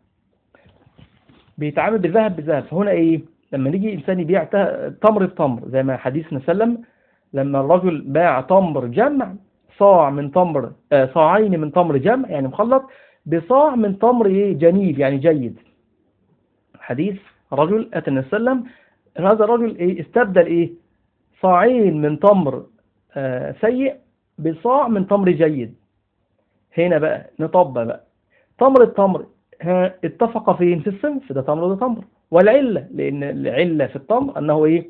بيتعامل بالذهب بذهب فهنا إيه؟ لما نيجي إنسان يبيع تمر بتمر زي ما حديثنا سلم لما الرجل باع تمر جمع صاع من تمر آه صاعين من تمر جمع يعني مخلط بصاع من تمر إيه جنيب يعني جيد. حديث رجل أتى النبي صلى الله عليه وسلم هذا الرجل إيه استبدل إيه؟ صاعين من تمر آه سيء بصاع من تمر جيد. هنا بقى نطبق بقى. تمر التمر اتفق فين في الصنف ده تمر وده تمر. والعلة لأن العلة في التمر أنه إيه؟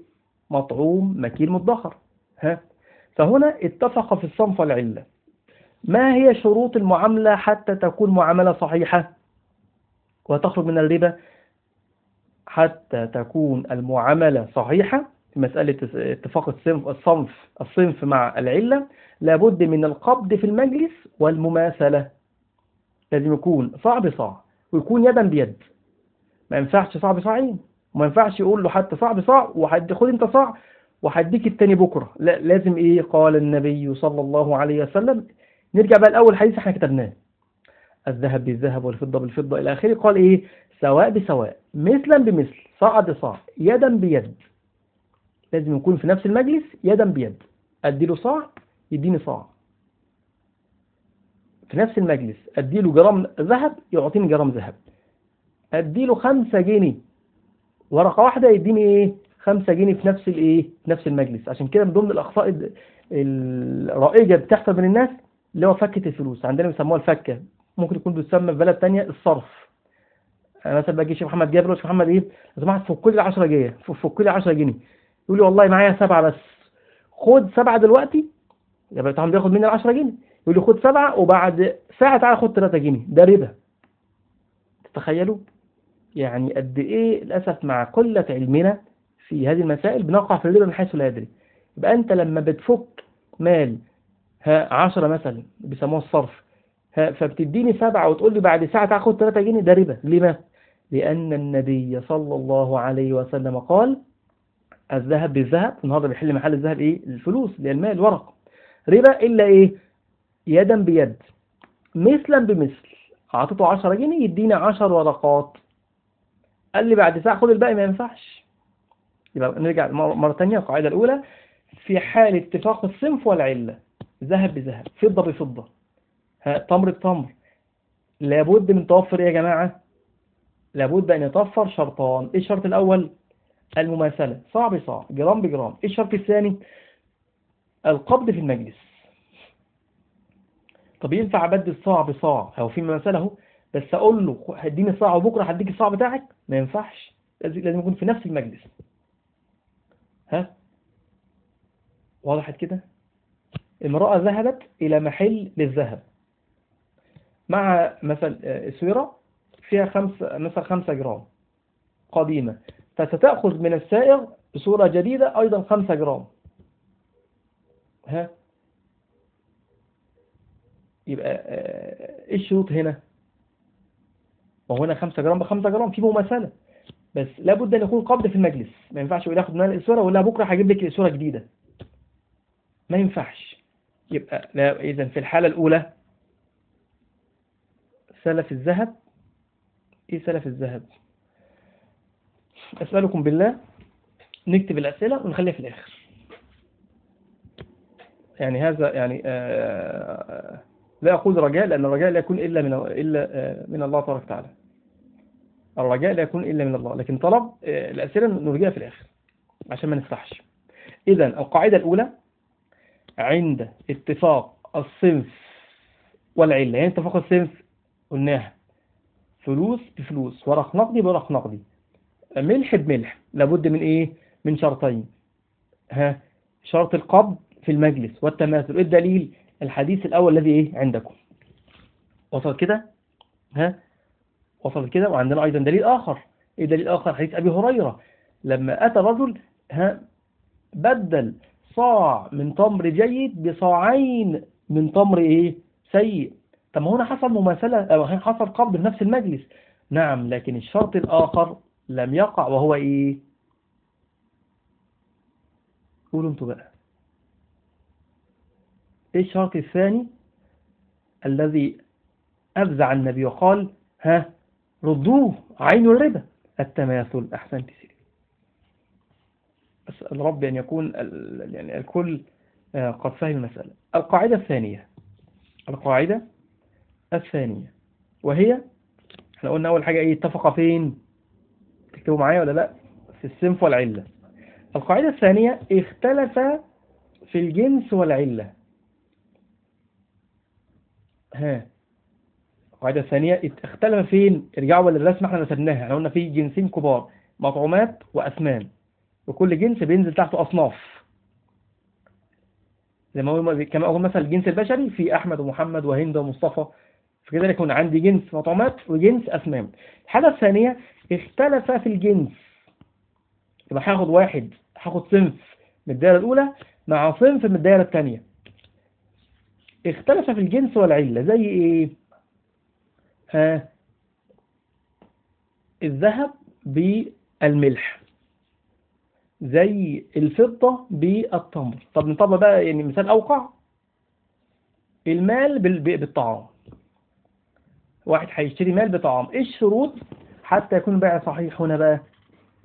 مطعوم مكيل مدخر. ها؟ فهنا اتفق في الصنف والعلة. ما هي شروط المعاملة حتى تكون معاملة صحيحة؟ وتخرج من الربا؟ حتى تكون المعاملة صحيحة في مسألة اتفاق الصنف, الصنف, الصنف مع العلة لابد من القبض في المجلس والمماثلة. لازم يكون صاع بصاع ويكون يدا بيد. ما ينفعش صاع بصاعين وما ينفعش يقول له حتى صاع بصاع خد انت صاع. وهديك التاني بكرة. لا لازم إيه؟ قال النبي صلى الله عليه وسلم. نرجع بقى الأول حديث إحنا كتبناه. الذهب بالذهب والفضة بالفضة إلى آخره. قال إيه؟ سواء بسواء. مثلا بمثل. صاع بصاع. يدا بيد. لازم يكون في نفس المجلس. يدا بيد. أديله صاع يديني صاع. في نفس المجلس. أديله جرام ذهب يعطيني جرام ذهب. أديله خمسة جنيه. ورقة واحدة يديني إيه؟ خمسة جنيه في نفس الإيه؟ في نفس المجلس. عشان كده من ضمن الأخطاء الرائجة بتحصل بين الناس اللي هو فكة الفلوس. عندنا بيسموها الفكة. ممكن يكون بيسمى في بلد تانية الصرف. أنا مثلا باجي شيخ محمد جابر شيخ محمد إيه؟ يا جماعة فك لي 10 جنيه فك لي 10 جنيه. يقول لي والله معايا سبعة بس. خد سبعة دلوقتي. يبقى طبعا بياخد مني ال 10 جنيه. يقول لي خد سبعة وبعد ساعة تعالى خد 3 جنيه. ده ربا. تتخيلوا؟ يعني قد إيه للأسف مع قلة علمنا في هذه المسائل بنقع في الربا من حيث لا يدري. يبقى أنت لما بتفك مال ها 10 مثلا بيسموها الصرف ها فبتديني سبعة وتقول لي بعد ساعة تاخد 3 جنيه ده ربا. لما؟ لأن النبي صلى الله عليه وسلم قال الذهب بالذهب النهارده بيحل محل الذهب إيه؟ الفلوس اللي المال الورق ربا إلا إيه؟ يدا بيد. مثلا بمثل أعطيته 10 جنيه يديني 10 ورقات. قال لي بعد ساعة خد الباقي ما ينفعش. يبقى نرجع مرة تانية القاعدة الأولى في حال اتفاق الصنف والعلة ذهب بذهب فضة بفضة. تمر بتمر. لابد من توفر إيه يا جماعة؟ لابد أن يتوفر شرطان. إيه الشرط الأول؟ المماثلة. صاع بصاع جرام بجرام. إيه الشرط الثاني؟ القبض في المجلس. طب ينفع أبدل صاع بصاع هو في مماثلة أهو بس أقول له هديني صاع وبكرة هديك الصاع بتاعك؟ ما ينفعش. لازم يكون في نفس المجلس. ها؟ وضحت كده؟ امرأة ذهبت إلى محل للذهب. مع مثلا إسورة فيها خمس مثلا خمسة جرام. قديمة. فستأخذ من الصائغ إسورة جديدة أيضا خمسة جرام. ها؟ يبقى إيه الشروط هنا؟ وهنا خمسة جرام بخمسة جرام في مماثلة. بس لابد أن يكون قبض في المجلس. ما ينفعش يقول خد مني الإسورة ولا بكرة هجيب لك الإسورة جديدة. ما ينفعش. يبقى لا إذا في الحالة الأولى سلف الذهب. إيه سلف الذهب؟ أسألكم بالله نكتب الأسئلة ونخليها في الآخر. يعني هذا يعني آه لا أقول رجاء لأن الرجاء لا يكون إلا من إلا آه من الله تبارك وتعالى. الرجاء لا يكون إلا من الله لكن طلب آه الأسئلة نرجعها في الآخر عشان ما نفتحش إذا القاعدة الأولى عند اتفاق الصنف والعلة يعني اتفاق الصنف قلناها. فلوس بفلوس ورق نقدي بورق نقدي. ملح بملح لابد من إيه؟ من شرطين. ها؟ شرط القبض في المجلس والتماثل. الدليل؟ الحديث الأول الذي إيه؟ عندكم. وصل كده؟ ها؟ وصل كده وعندنا أيضا دليل آخر. إيه دليل آخر؟ حديث أبي هريرة. لما أتى رجل ها بدل صاع من تمر جيد بصاعين من تمر إيه؟ سيء. طب ما هنا حصل مماثلة أو حصل قبض في نفس المجلس. نعم لكن الشرط الآخر لم يقع وهو إيه؟ قولوا أنتوا بقى. إيه الشرط الثاني الذي أفزع النبي وقال ها ردوه عين الربا. التماثل أحسنت سيدي أسأل ربي أن يكون يعني الكل قد فهم المسألة. القاعدة الثانية. القاعدة الثانية. وهي إحنا قلنا أول حاجة إيه اتفق فين؟ تكتبوا معايا ولا لأ؟ في السنف والعلة. القاعدة الثانية اختلف في الجنس والعلة. ها. القاعدة الثانية اختلف فين؟ ارجعوا للرسمة إحنا رسمناها. إحنا قلنا في جنسين كبار مطعومات وأثمان وكل جنس بينزل تحته أصناف. زي ما هو كما أقول مثلا الجنس البشري في أحمد ومحمد وهند ومصطفى. فكده يكون عندي جنس مطعومات وجنس أسمام الحالة الثانية اختلف في الجنس. يبقى هاخد واحد هاخد صنف من الدائرة الأولى مع صنف من الدائرة الثانية. اختلف في الجنس والعلة. زي إيه؟ ها الذهب بالملح زي الفضة بالتمر. طب نطبق بقى يعني مثال أوقع؟ المال بالطعام. واحد هيشتري مال بطعام. إيه الشروط؟ حتى يكون البيع صحيح هنا بقى.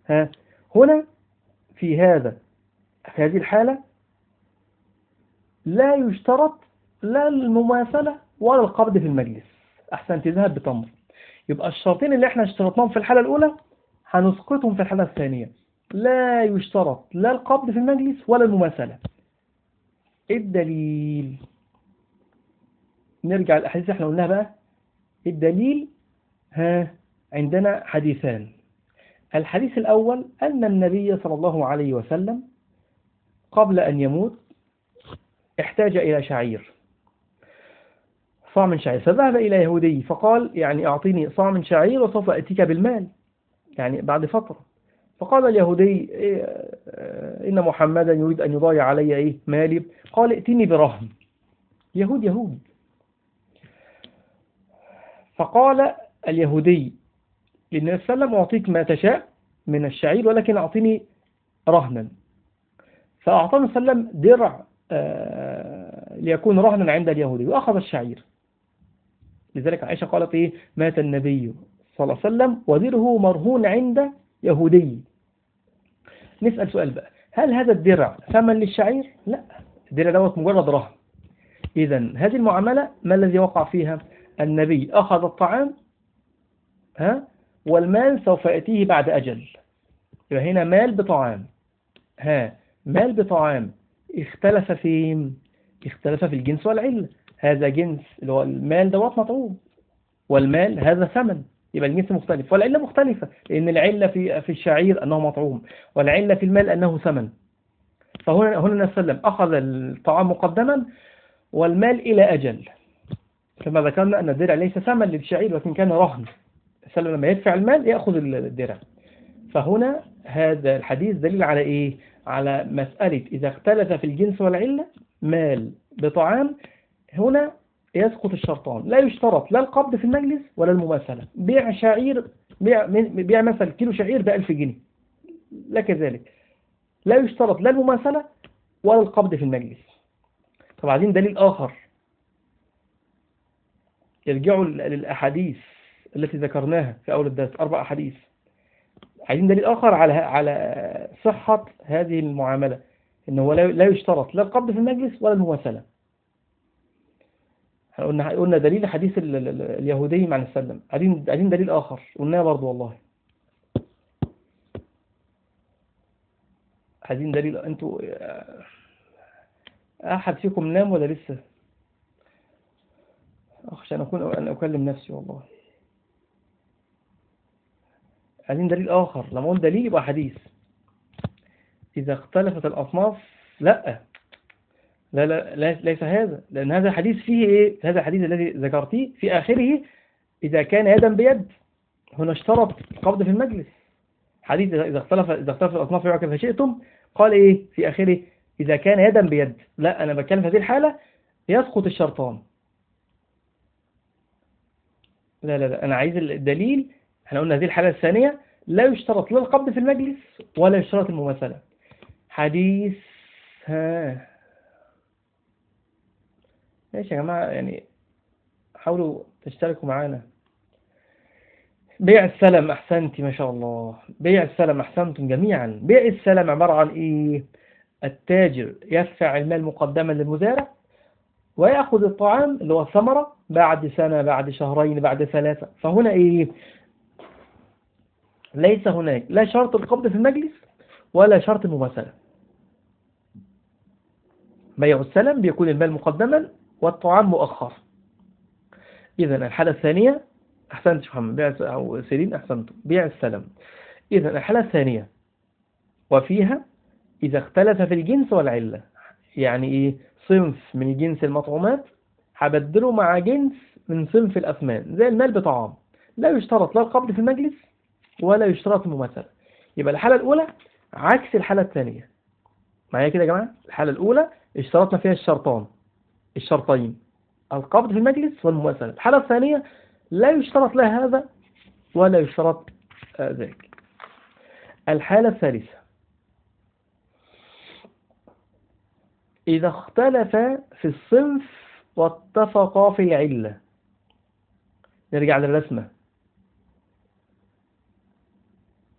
ها هنا في هذا في هذه الحالة لا يشترط لا المماثلة ولا القبض في المجلس. أحسن تذهب بتمر. يبقى الشرطين اللي إحنا اشترطناهم في الحالة الأولى هنسقطهم في الحالة الثانية. لا يشترط لا القبض في المجلس ولا المماثلة. الدليل؟ نرجع الأحاديث اللي إحنا قلناها بقى. الدليل؟ ها عندنا حديثان. الحديث الأول أن النبي صلى الله عليه وسلم قبل أن يموت احتاج إلى شعير. صاع من شعير. فذهب إلى يهودي فقال يعني أعطيني صاع من شعير وسوف أتيك بالمال. يعني بعد فترة. فقال اليهودي إيه إن محمدا يريد أن يضايع علي إيه مالي. قال ائتني برهن. يهود يهود. فقال اليهودي للنبي صلى الله عليه وسلم أعطيك ما تشاء من الشعير ولكن أعطيني رهنا. فأعطاني صلى الله عليه وسلم درع آه، ليكون رهنا عند اليهودي. وأخذ الشعير. لذلك عائشة قالت إيه؟ مات النبي صلى الله عليه وسلم ودره مرهون عند يهودي. نسأل سؤال بقى هل هذا الدرع ثمن للشعير؟ لا الدرع دوت مجرد رهن. إذا هذه المعاملة ما الذي وقع فيها؟ النبي أخذ الطعام ها والمال سوف يأتيه بعد أجل. يبقى هنا مال بطعام. ها مال بطعام اختلف في اختلف في الجنس والعلة. هذا جنس اللي هو المال دوت مطعوم والمال هذا ثمن يبقى الجنس مختلف. والعلة مختلفة لأن العلة في في الشعير أنه مطعوم والعلة في المال أنه ثمن. فهنا هنا النبي صلى الله عليه وسلم أخذ الطعام مقدما والمال إلى أجل. كما ذكرنا أن الدرع ليس ثمن للشعير ولكن كان رهن. السلام لما يدفع المال يأخذ الدرع. فهنا هذا الحديث دليل على إيه؟ على مسألة إذا اختلف في الجنس والعلة مال بطعام هنا يسقط الشرطان. لا يشترط لا القبض في المجلس ولا المماثلة. بيع شعير بيع, بيع مثلا كيلو شعير بألف جنيه. لا كذلك. لا يشترط لا المماثلة ولا القبض في المجلس. طب عايزين دليل آخر. يرجعوا للأحاديث التي ذكرناها في أول الدرس أربع أحاديث. عايزين دليل آخر على على صحة هذه المعاملة. إنه لا يشترط لا القبض في المجلس ولا المماثلة. قلنا قلنا دليل حديث اليهودي مع السلم عايزين عايزين دليل آخر. قلناه برضو والله. عايزين دليل أنتوا أحد فيكم نام ولا لسه؟ أخشى أن أكون أن أكلم نفسي والله. عايزين دليل آخر. لما أقول دليل يبقى حديث. إذا اختلفت الأصناف لأ. لا لا ليس هذا لأن هذا الحديث فيه إيه؟ هذا الحديث الذي ذكرتيه في آخره إذا كان يدا بيد هنا اشترط قبض في المجلس. حديث إذا اختلف إذا اختلف الأصناف يعرف كيف شئتم قال إيه؟ في آخره إذا كان يدا بيد. لا أنا بتكلم في هذه الحالة يسقط الشرطان. لا لا لا أنا عايز الدليل. إحنا قلنا هذه الحالة الثانية لا يشترط لا القبض في المجلس ولا يشترط المماثلة. حديث ها. ماشي يا جماعة يعني حاولوا تشتركوا معانا. بيع السلم أحسنتي ما شاء الله. بيع السلم أحسنتم جميعا. بيع السلم عبارة عن إيه؟ التاجر يدفع المال مقدما للمزارع ويأخذ الطعام اللي هو الثمرة بعد سنة بعد شهرين بعد ثلاثة. فهنا إيه؟ ليس هناك لا شرط القبض في المجلس ولا شرط المماثلة بيع السلم بيكون المال مقدما والطعام مؤخر. إذا الحالة الثانية أحسنت محمد بيع أو سيرين أحسنت. بيع السلم. إذا الحالة الثانية وفيها إذا اختلف في الجنس والعلة. يعني إيه؟ صنف من جنس المطعومات هبدله مع جنس من صنف الأثمان. زي المال بطعام. لا يشترط لا القبض في المجلس ولا يشترط المماثلة يبقى الحالة الأولى عكس الحالة الثانية. معايا كده يا جماعة؟ الحالة الأولى اشترطنا فيها الشرطان. الشرطين القبض في المجلس والمماثلة الحالة الثانية لا يشترط لها هذا ولا يشترط ذلك. الحالة الثالثة إذا اختلف في الصنف واتفقا في العلة. نرجع للرسمة.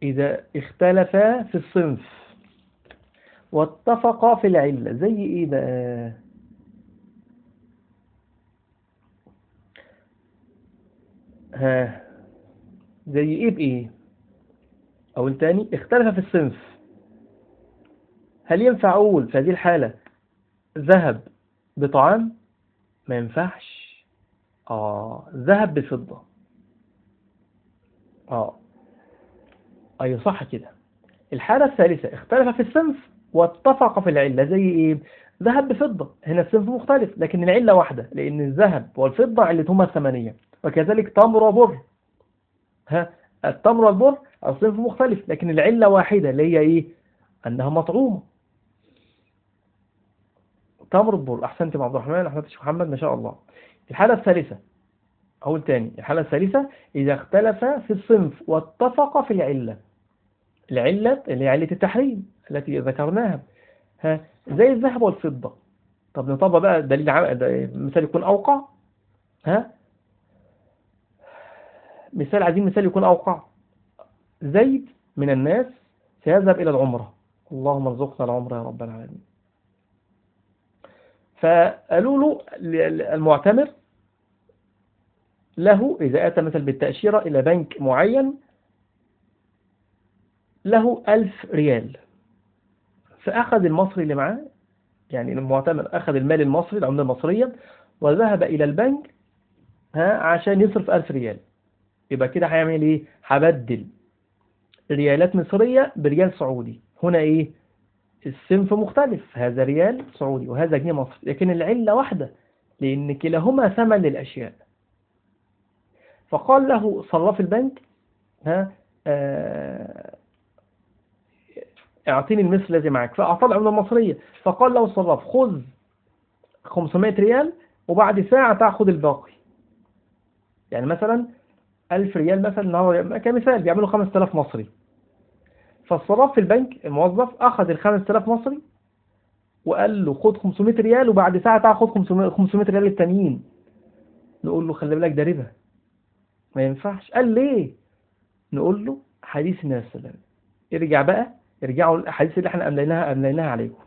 إذا اختلفا في الصنف واتفقا في العلة زي إيه بقى؟ ها زي إيه بإيه أو الثاني اختلف في الصنف. هل ينفع أقول في هذه الحالة ذهب بطعام؟ ما ينفعش. آه ذهب بفضة. آه. أي أيوة صح كده. الحالة الثالثة اختلف في الصنف واتفق في العلة زي إيه؟ ذهب بفضة. هنا الصنف مختلف لكن العلة واحدة لأن الذهب والفضة علتهما الثمانية. وكذلك تمر وبر. ها التمر والبر الصنف مختلف لكن العلة واحدة اللي هي إيه؟ أنها مطعومة. تمر البر أحسنت مع عبد الرحمن. أحسنت شيخ محمد ما شاء الله. الحالة الثالثة أقول تاني. الحالة الثالثة إذا اختلف في الصنف واتفق في العلة. العلة اللي هي علة التحريم التي ذكرناها. ها زي الذهب والفضة. طب نطبق بقى دليل عام مثال يكون أوقع. ها؟ مثال عايزين مثال يكون أوقع. زيد من الناس سيذهب إلى العمرة. اللهم ارزقنا العمرة يا رب العالمين. فقالوا له المعتمر له إذا أتى مثل بالتأشيرة إلى بنك معين له ألف ريال. فأخذ المصري اللي معاه يعني المعتمر أخذ المال المصري العملة المصرية وذهب إلى البنك ها عشان يصرف ألف ريال. يبقى كده هيعمل إيه؟ هبدل ريالات مصرية بريال سعودي. هنا إيه؟ السنف مختلف. هذا ريال سعودي وهذا جنيه مصري. لكن العلة واحدة لأن كلاهما ثمن للأشياء فقال له صرف البنك ها آه اعطيني المثل الذي معك. فأعطى العملة المصرية فقال له صرف خذ 500 ريال وبعد ساعة تأخذ الباقي. يعني مثلا 1000 ريال مثلا كمثال بيعملوا 5000 مصري. فالصراف في البنك الموظف أخذ ال 5000 مصري وقال له خد 500 ريال وبعد ساعة تاخد 500 500 ريال التانيين. نقول له خلي بالك ده ربا. ما ينفعش. قال ليه؟ نقول له حديث وسلم. ارجع بقى ارجعوا الاحاديث اللي إحنا امليناها امليناها عليكم.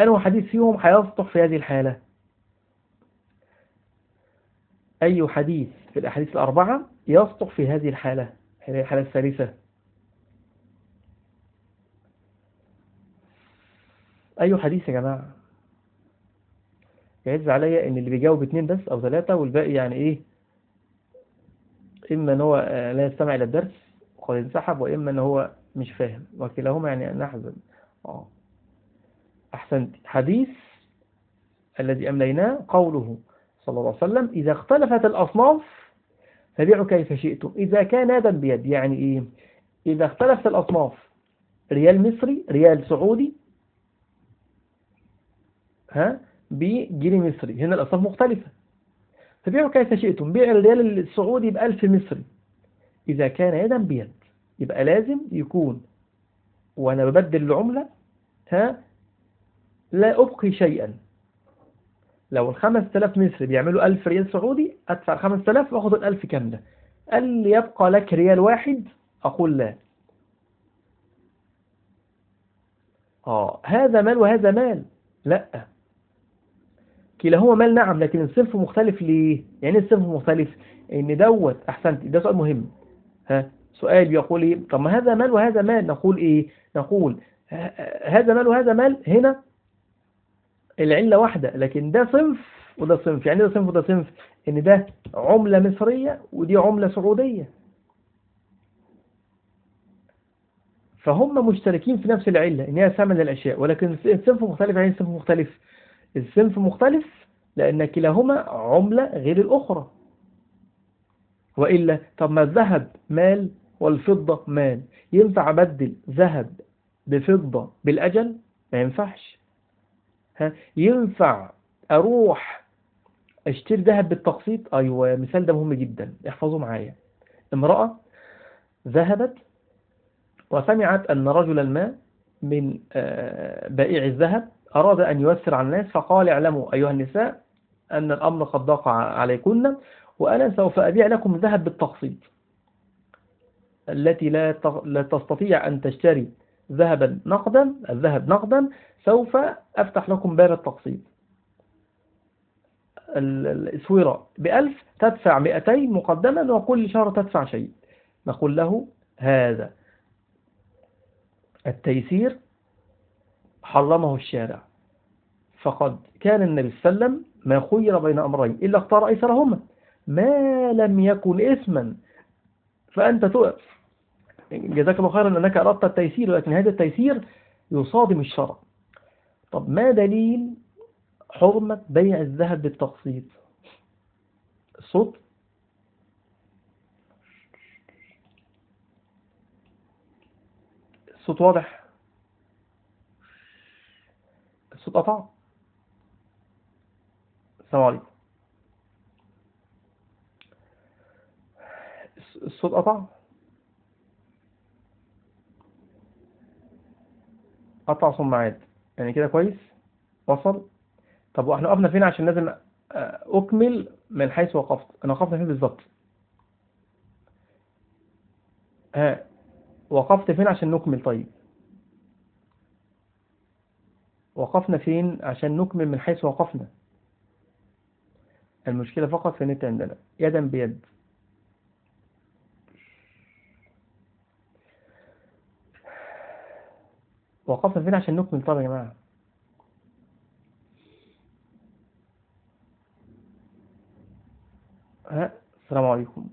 أنه حديث فيهم هيصلح في هذه الحالة. أي حديث في الأحاديث الأربعة يصلح في هذه الحالة هذه الحالة الثالثة. أي حديث يا جماعة؟ يعز عليا إن اللي بيجاوب اتنين بس أو ثلاثة والباقي يعني إيه؟ إما إن هو لا يستمع إلى الدرس وقد انسحب وإما إن هو مش فاهم. وكلاهما يعني نحزن آه. أحسنت. حديث الذي أمليناه قوله صلى الله عليه وسلم إذا اختلفت الأصناف فبيعوا كيف شئتم. إذا كان يدا بيد يعني إيه؟ إذا اختلفت الأصناف ريال مصري ريال سعودي ها؟ بجنيه مصري. هنا الأصناف مختلفة. فبيعوا كيف شئتم. بيع الريال السعودي بألف مصري. إذا كان يدا بيد يبقى لازم يكون وأنا ببدل العملة ها لا أبقي شيئا. لو الخمس تلاف مصري بيعملوا ألف ريال سعودي أدفع الخمس تلاف وأخذ الألف كاملة. قال لي يبقى لك ريال واحد؟ أقول لا. آه هذا مال وهذا مال. لا. كلاهما مال نعم لكن الصنف مختلف ليه؟ يعني الصنف مختلف؟ إن دوت أحسنت ده سؤال مهم. ها؟ سؤال بيقول إيه؟ طب ما هذا مال وهذا مال. نقول إيه؟ نقول هذا مال وهذا مال هنا. العلة واحدة لكن ده صنف وده صنف. يعني ده صنف وده صنف. إن ده عملة مصرية ودي عملة سعودية. فهم مشتركين في نفس العلة إن هي ثمن الأشياء. ولكن الصنف مختلف يعني صنف مختلف. الصنف مختلف لأن كلاهما عملة غير الأخرى. وإلا طب ما الذهب مال والفضة مال ينفع أبدل ذهب بفضة بالأجل؟ ما ينفعش. ها؟ ينفع أروح أشتري ذهب بالتقسيط؟ أيوة مثال ده مهم جدا. احفظوا معايا. امرأة ذهبت وسمعت أن رجلا ما من بائع الذهب أراد أن ييسر على الناس فقال اعلموا أيها النساء أن الأمر قد ضاق عليكن وأنا سوف أبيع لكم ذهب بالتقسيط. التي لا لا تستطيع أن تشتري ذهبا نقدا الذهب نقدا سوف أفتح لكم باب التقسيط. الإسويرة بألف تدفع مئتين مقدما وكل شهر تدفع شيء. نقول له هذا. التيسير حرمه الشارع. فقد كان النبي صلى الله عليه وسلم ما خير بين أمرين إلا اختار أيسرهما. ما لم يكن إثما فأنت تؤف جزاك الله خيرا أنك أردت التيسير ولكن هذا التيسير يصادم الشرع. طب ما دليل حرمة بيع الذهب بالتقسيط؟ الصوت الصوت واضح؟ الصوت قطع؟ السلام عليكم. الصوت قطع؟ قطع ثم عاد يعني كده كويس؟ وصل؟ طب وإحنا وقفنا فين عشان لازم أكمل من حيث وقفت؟ أنا وقفنا فين بالظبط؟ ها وقفت فين عشان نكمل طيب؟ وقفنا فين عشان نكمل من حيث وقفنا؟ المشكلة فقط في النت عندنا. يدا بيد. وقفنا فين عشان نكمل؟ طب يا جماعة. ها السلام عليكم.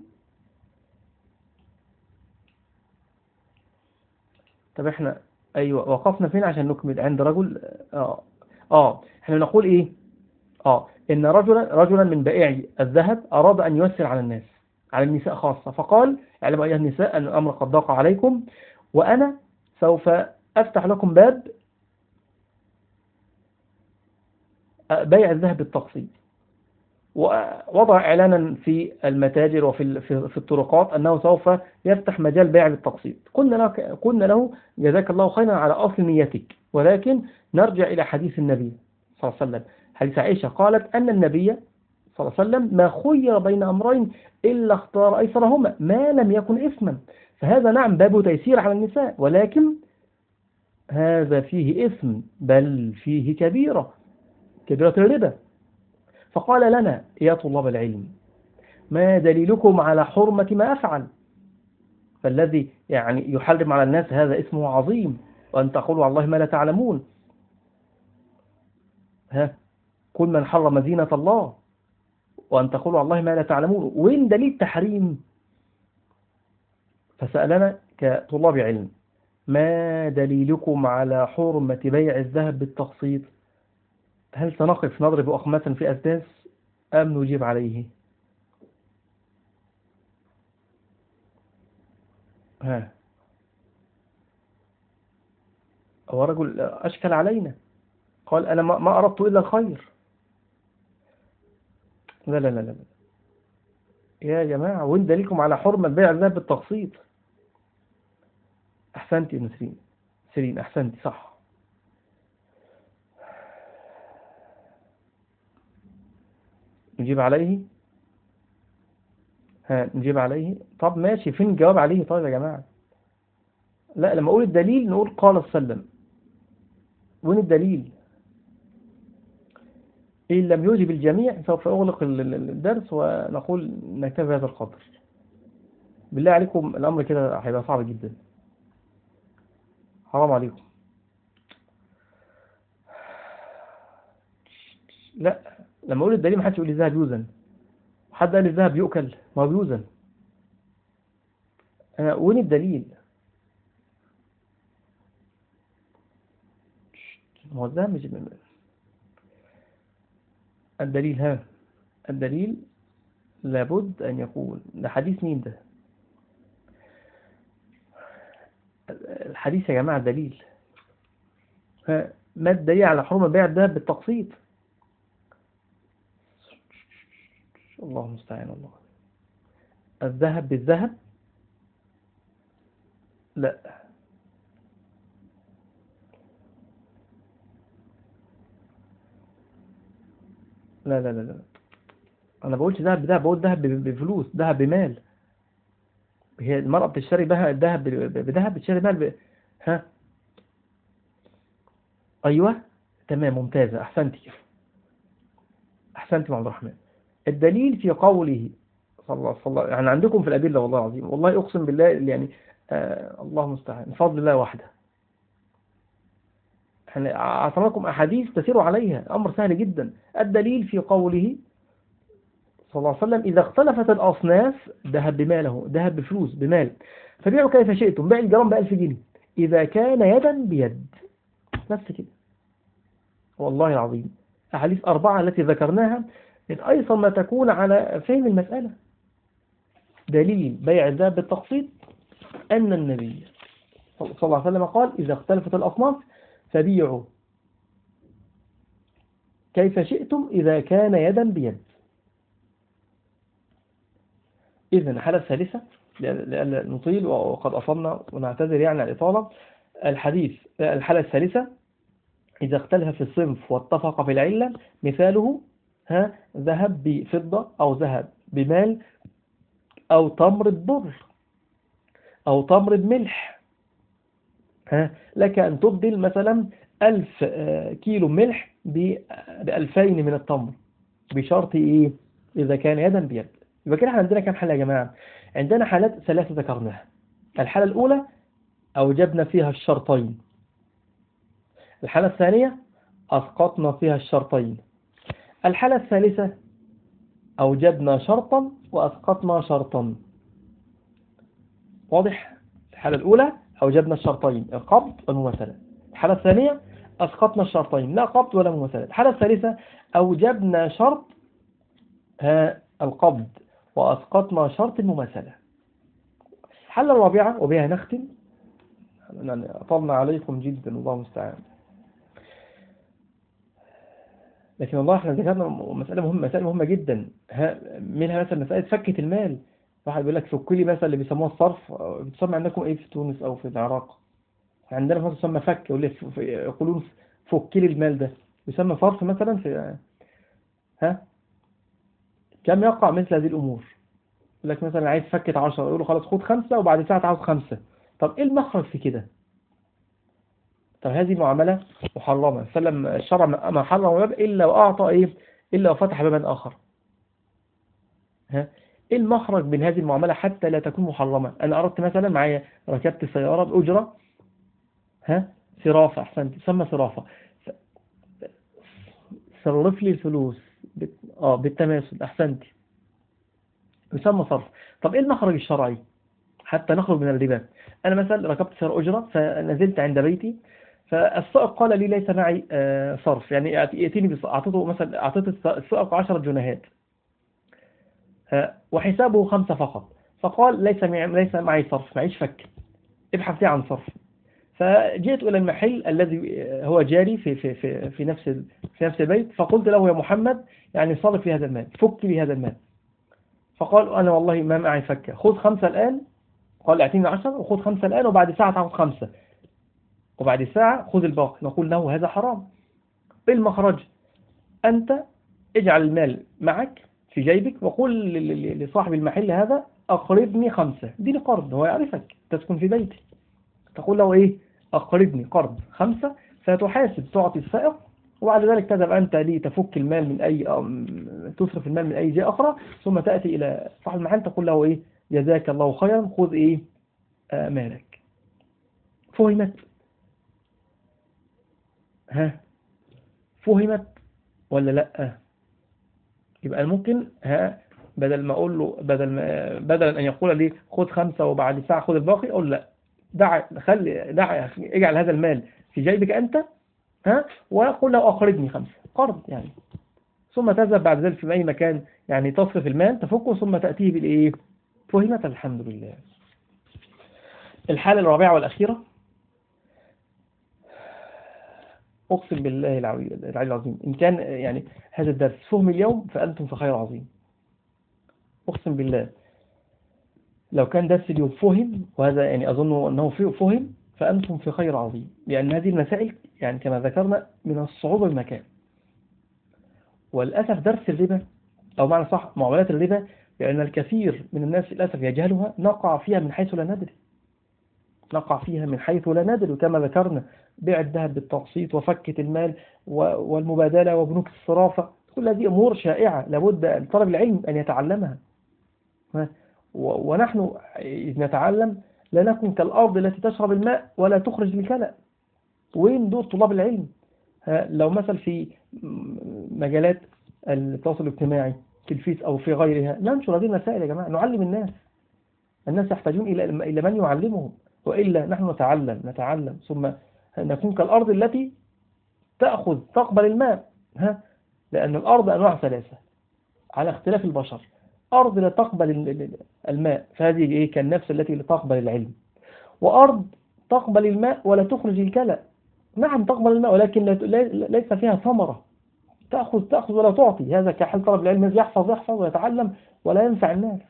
طب إحنا أيوه وقفنا فين عشان نكمل؟ عند رجل آه آه إحنا نقول إيه؟ آه إن رجلا رجلا من بائعي الذهب أراد أن يسر على الناس على النساء خاصة فقال اعلموا أيها النساء أن الأمر قد ضاق عليكم وأنا سوف أفتح لكم باب بيع الذهب بالتقسيط. ووضع إعلانا في المتاجر وفي في الطرقات أنه سوف يفتح مجال بيع بالتقسيط. قلنا له, قلنا له جزاك الله خيرا على أصل نيتك. ولكن نرجع إلى حديث النبي صلى الله عليه وسلم. حديث عائشة قالت أن النبي صلى الله عليه وسلم ما خير بين أمرين إلا اختار أيسرهما ما لم يكن إثما. فهذا نعم باب تيسير على النساء ولكن هذا فيه إثم بل فيه كبيرة كبيرة الربا. فقال لنا يا طلاب العلم ما دليلكم على حرمة ما أفعل؟ فالذي يعني يحرم على الناس هذا اسمه عظيم وأن تقولوا على الله ما لا تعلمون. ها كل من حرم زينة الله وأن تقولوا على الله ما لا تعلمون. وين دليل تحريم؟ فسألنا كطلاب علم. ما دليلكم على حرمة بيع الذهب بالتقسيط؟ هل سنقف نضرب أخماسا في أسداس أم نجيب عليه؟ ها. هو رجل أشكل علينا. قال أنا ما أردت إلا الخير. لا لا لا لا يا جماعة وين دليلكم على حرمة بيع الذهب بالتقسيط؟ أحسنتي يا نسرين. سيرين أحسنتي صح. نجيب عليه؟ ها نجيب عليه؟ طب ماشي فين الجواب عليه؟ طيب يا جماعة. لا لما أقول الدليل نقول قال سلم وين الدليل؟ إن لم يجب الجميع سوف أغلق الدرس ونقول نكتفي هذا القدر. بالله عليكم الأمر كده هيبقى صعب جدا. حرام عليكم. لا لما أقول الدليل ما حدش يقول لي الذهب يوزن. حد قال الذهب يؤكل؟ ما هو بيوزن. أنا وين الدليل؟ هو ده مش الدليل ها. الدليل لابد أن يكون ده حديث مين ده؟ الحديث يا جماعة دليل. ما الدليل على حرمة بيع الذهب بالتقسيط؟ الله المستعان الله الذهب بالذهب؟ لا. لا لا لا لا. أنا بقولش ذهب بذهب بقول ذهب بفلوس ذهب بمال. هي المرأة بتشتري بها الذهب بذهب بتشتري مال ب... ها؟ أيوه تمام ممتازة. احسنتي احسنتي عبد الرحمن. الدليل في قوله صلى الله عليه وسلم يعني عندكم في الأدلة والله العظيم. والله أقسم بالله يعني آه الله مستعان بفضل الله وحده. يعني أعطنا لكم أحاديث تسير عليها. أمر سهل جدا. الدليل في قوله صلى الله عليه وسلم إذا اختلفت الأصناف ذهب بماله ذهب بفلوس بمال. فبيعوا كيف شئتم بيع الجرام بألف جنيه. إذا كان يدا بيد. نفس كده. والله العظيم. أحاديث أربعة التي ذكرناها من أيسر ما تكون على فهم المسألة. دليل بيع الذهب بالتقسيط أن النبي صلى الله عليه وسلم قال إذا اختلفت الأصناف فبيعوا. كيف شئتم إذا كان يدا بيد. إذن الحالة الثالثة لأن نطيل وقد أصلنا ونعتذر يعني الإطالة. الحديث الحالة الثالثة إذا اختلف في الصنف واتفق في العلة مثاله ها ذهب بفضة أو ذهب بمال أو تمر ببر أو تمر بملح ها لك أن تبدل مثلا ألف آه، كيلو ملح بألفين من التمر بشرط إيه؟ إذا كان يدا بيد. يبقى كده إحنا عندنا كام حالة يا جماعة؟ عندنا حالات ثلاثة ذكرناها. الحالة الأولى أوجبنا فيها الشرطين. الحالة الثانية أسقطنا فيها الشرطين. الحالة الثالثة أوجبنا شرطا وأسقطنا شرطا. واضح؟ الحالة الأولى أوجبنا الشرطين القبض والمماثلة. الحالة الثانية أسقطنا الشرطين لا قبض ولا مماثلة. الحالة الثالثة أوجبنا شرط القبض. وأسقطنا شرط المماثلة. الحالة الرابعة وبها نختم. يعني أطلنا عليكم جدا الله المستعان. لكن والله إحنا ذكرنا مسألة مهمة مسألة مهمة جدا. منها مثلا مسألة فكة المال. واحد بيقول لك فك لي مثلا اللي بيسموها الصرف. بتسمى عندكم إيه في تونس أو في العراق؟ عندنا مثلا تسمى فك يقولون فك لي المال ده. يسمى صرف مثلا في ها؟ كم يقع مثل هذه الأمور؟ يقول لك مثلا عايز فكة 10 يقول له خلاص خد خمسة وبعد ساعة عاوز خمسة. طب إيه المخرج في كده؟ طب هذه معاملة محرمة. سلم الشرع ما حرم باب إلا وأعطى إيه؟ إلا وفتح بابا آخر. ها؟ إيه المخرج من هذه المعاملة حتى لا تكون محرمة؟ أنا أردت مثلا معايا ركبت سيارة بأجرة ها؟ صرافة أحسنت تسمى صرافة. صرف لي الفلوس. بت... آه بالتماثل أحسنت يسمى صرف. طب إيه المخرج الشرعي؟ حتى نخرج من الربا أنا مثلا ركبت سيارة أجرة فنزلت عند بيتي فالسائق قال لي ليس معي آه، صرف. يعني يأتيني أعطيته مثلا أعطيت السائق 10 جنيهات. وحسابه خمسة فقط. فقال ليس ليس معي صرف. معيش فك. ابحث عن صرف. فجئت إلى المحل الذي هو جاري في في في في نفس في نفس البيت فقلت له يا محمد يعني صرف لي هذا المال فك لي هذا المال. فقال أنا والله ما معي فكة خذ خمسة الآن. قال اعطيني عشر وخذ خمسة الآن وبعد ساعة تأخذ خمسة. وبعد ساعة خذ الباقي. نقول له هذا حرام. المخرج أنت اجعل المال معك في جيبك وقل لصاحب المحل هذا أقرضني خمسة. ديني قرض هو يعرفك تسكن في بيتي. تقول له إيه؟ أقرضني قرض خمسة فتحاسب تعطي السائق وبعد ذلك تذهب أنت لي تفك المال من أي تصرف المال من أي جهة أخرى ثم تأتي إلى صاحب المحل تقول له إيه؟ جزاك الله خيرا خذ إيه؟ آه مالك. فهمت. ها؟ فهمت ولا لأ؟ يبقى ممكن ها؟ بدل ما أقول له بدل ما بدل أن يقول لي خذ خمسة وبعد ساعة خذ الباقي أقول لأ. دع خلي دع اجعل هذا المال في جيبك أنت ها وقل له اقرضني خمسة. قرض يعني. ثم تذهب بعد ذلك في أي مكان يعني تصرف المال تفكه ثم تأتيه بالإيه؟ فهمت الحمد لله. الحالة الرابعة والأخيرة. أقسم بالله العلي العظيم. إن كان يعني هذا الدرس فهم اليوم فأنتم في خير عظيم. أقسم بالله. لو كان درس اليوم فهم وهذا يعني أظن أنه فهم فأنتم في خير عظيم. لأن هذه المسائل يعني كما ذكرنا من الصعوبة المكان والأسف درس الربا أو معنى صح معاملات الربا لأن الكثير من الناس للأسف يجهلها نقع فيها من حيث لا ندري. نقع فيها من حيث لا ندري. كما ذكرنا بيع الذهب بالتقسيط وفكة المال والمبادلة وبنوك الصرافة. كل هذه أمور شائعة لابد طلب العلم أن يتعلمها. ونحن إذ نتعلم لا نكون كالأرض التي تشرب الماء ولا تخرج الكلى. وين دور طلاب العلم؟ لو مثل في مجالات التواصل الاجتماعي في الفيس أو في غيرها ننشر هذه المسائل يا جماعة نعلم الناس. الناس يحتاجون إلى من يعلمهم. وإلا نحن نتعلم نتعلم ثم نكون كالأرض التي تأخذ تقبل الماء ها لأن الأرض أنواع ثلاثة على اختلاف البشر. أرض لا تقبل الماء فهذه إيه؟ كالنفس التي لا تقبل العلم. وأرض تقبل الماء ولا تخرج الكلى. نعم تقبل الماء ولكن ليس فيها ثمرة. تأخذ تأخذ ولا تعطي. هذا كحال طلب العلم يحفظ يحفظ ويتعلم ولا ينفع الناس.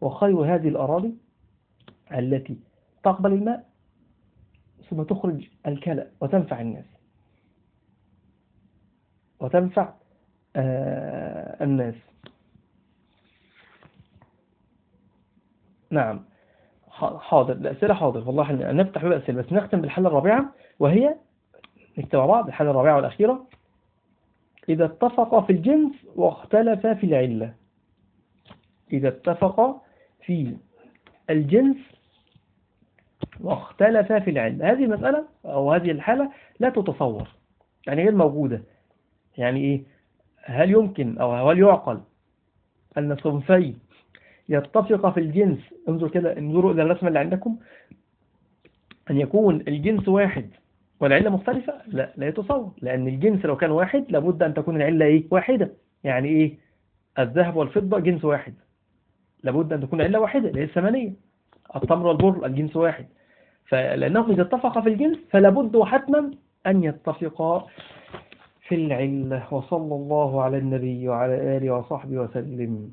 وخير هذه الأراضي التي تقبل الماء ثم تخرج الكلى وتنفع الناس. وتنفع آه الناس. نعم. حاضر. الأسئلة حاضر والله نفتح الأسئلة بس نختم بالحالة الرابعة وهي نكتب مع بعض الحالة الرابعة والأخيرة. إذا اتفق في الجنس واختلف في العلة. إذا اتفق في الجنس واختلف في العلة. هذه المسألة أو هذه الحالة لا تتصور يعني غير موجودة. يعني إيه؟ هل يمكن أو هل يعقل أن صنفين يتفق في الجنس. انظر كده انظروا إلى الرسمة اللي عندكم. أن يكون الجنس واحد والعلة مختلفة لا لا يتصور. لأن الجنس لو كان واحد لابد أن تكون العلة إيه؟ واحدة. يعني إيه؟ الذهب والفضة جنس واحد. لابد أن تكون العلة واحدة اللي هي الثمانية التمر والبر الجنس واحد. فلأنهم إذا اتفق في الجنس فلابد وحتما أن يتفقا في العلة. وصلى الله على النبي وعلى آله وصحبه وسلم.